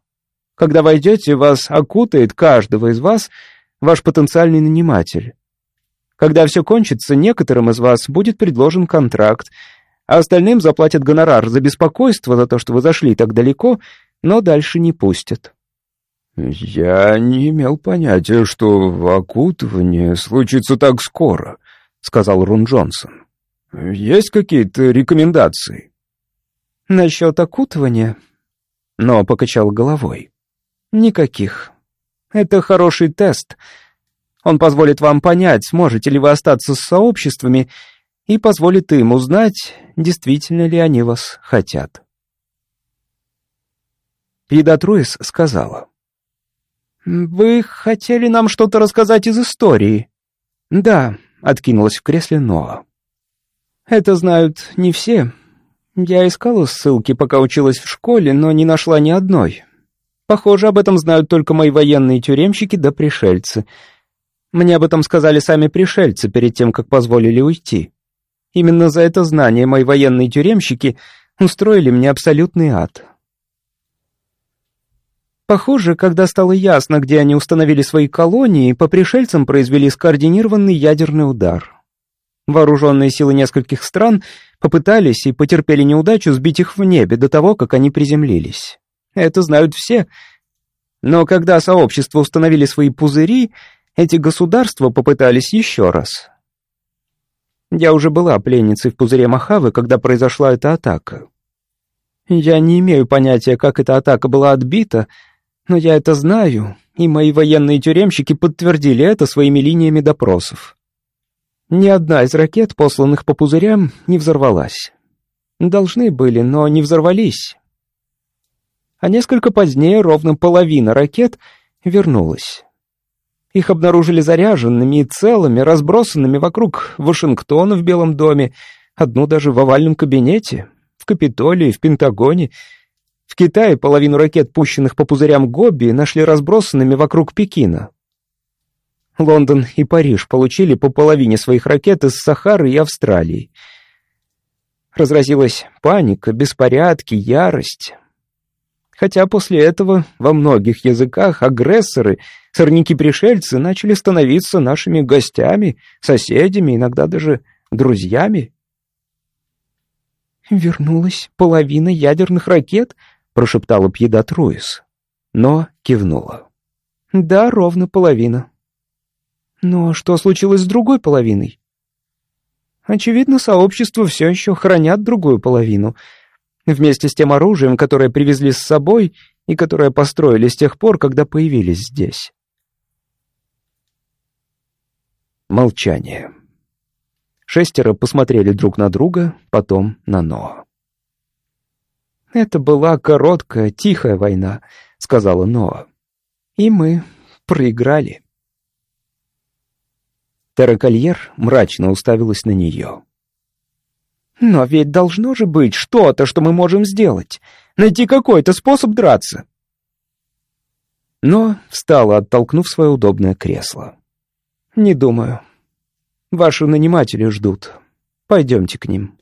Когда войдете, вас окутает каждого из вас ваш потенциальный наниматель. Когда все кончится, некоторым из вас будет предложен контракт, а остальным заплатят гонорар за беспокойство, за то, что вы зашли так далеко, но дальше не пустят. «Я не имел понятия, что окутывание случится так скоро», — сказал Рун Джонсон. «Есть какие-то рекомендации?» «Насчет окутывания?» Но покачал головой. Никаких. Это хороший тест. Он позволит вам понять, сможете ли вы остаться с сообществами, и позволит им узнать, действительно ли они вас хотят. Пида Труис сказала. «Вы хотели нам что-то рассказать из истории?» «Да», — откинулась в кресле Ноа. «Это знают не все. Я искала ссылки, пока училась в школе, но не нашла ни одной. Похоже, об этом знают только мои военные тюремщики да пришельцы. Мне об этом сказали сами пришельцы перед тем, как позволили уйти. Именно за это знание мои военные тюремщики устроили мне абсолютный ад. Похоже, когда стало ясно, где они установили свои колонии, по пришельцам произвели скоординированный ядерный удар. Вооруженные силы нескольких стран попытались и потерпели неудачу сбить их в небе до того, как они приземлились. Это знают все. Но когда сообщества установили свои пузыри, эти государства попытались еще раз. Я уже была пленницей в пузыре Махавы, когда произошла эта атака. Я не имею понятия, как эта атака была отбита, но я это знаю, и мои военные тюремщики подтвердили это своими линиями допросов. Ни одна из ракет, посланных по пузырям, не взорвалась. Должны были, но не взорвались, а несколько позднее ровно половина ракет вернулась. Их обнаружили заряженными и целыми, разбросанными вокруг Вашингтона в Белом доме, одну даже в овальном кабинете, в Капитолии, в Пентагоне. В Китае половину ракет, пущенных по пузырям Гобби, нашли разбросанными вокруг Пекина. Лондон и Париж получили по половине своих ракет из Сахары и Австралии. Разразилась паника, беспорядки, ярость хотя после этого во многих языках агрессоры, сорняки-пришельцы начали становиться нашими гостями, соседями, иногда даже друзьями. «Вернулась половина ядерных ракет?» — прошептала Пьеда Труис, но кивнула. «Да, ровно половина». «Но что случилось с другой половиной?» «Очевидно, сообщество все еще хранят другую половину», Вместе с тем оружием, которое привезли с собой и которое построили с тех пор, когда появились здесь. Молчание. Шестеро посмотрели друг на друга, потом на Ноа. «Это была короткая, тихая война», — сказала Ноа. «И мы проиграли». Терракольер мрачно уставилась на нее. «Но ведь должно же быть что-то, что мы можем сделать. Найти какой-то способ драться». Но встала, оттолкнув свое удобное кресло. «Не думаю. Ваши наниматели ждут. Пойдемте к ним».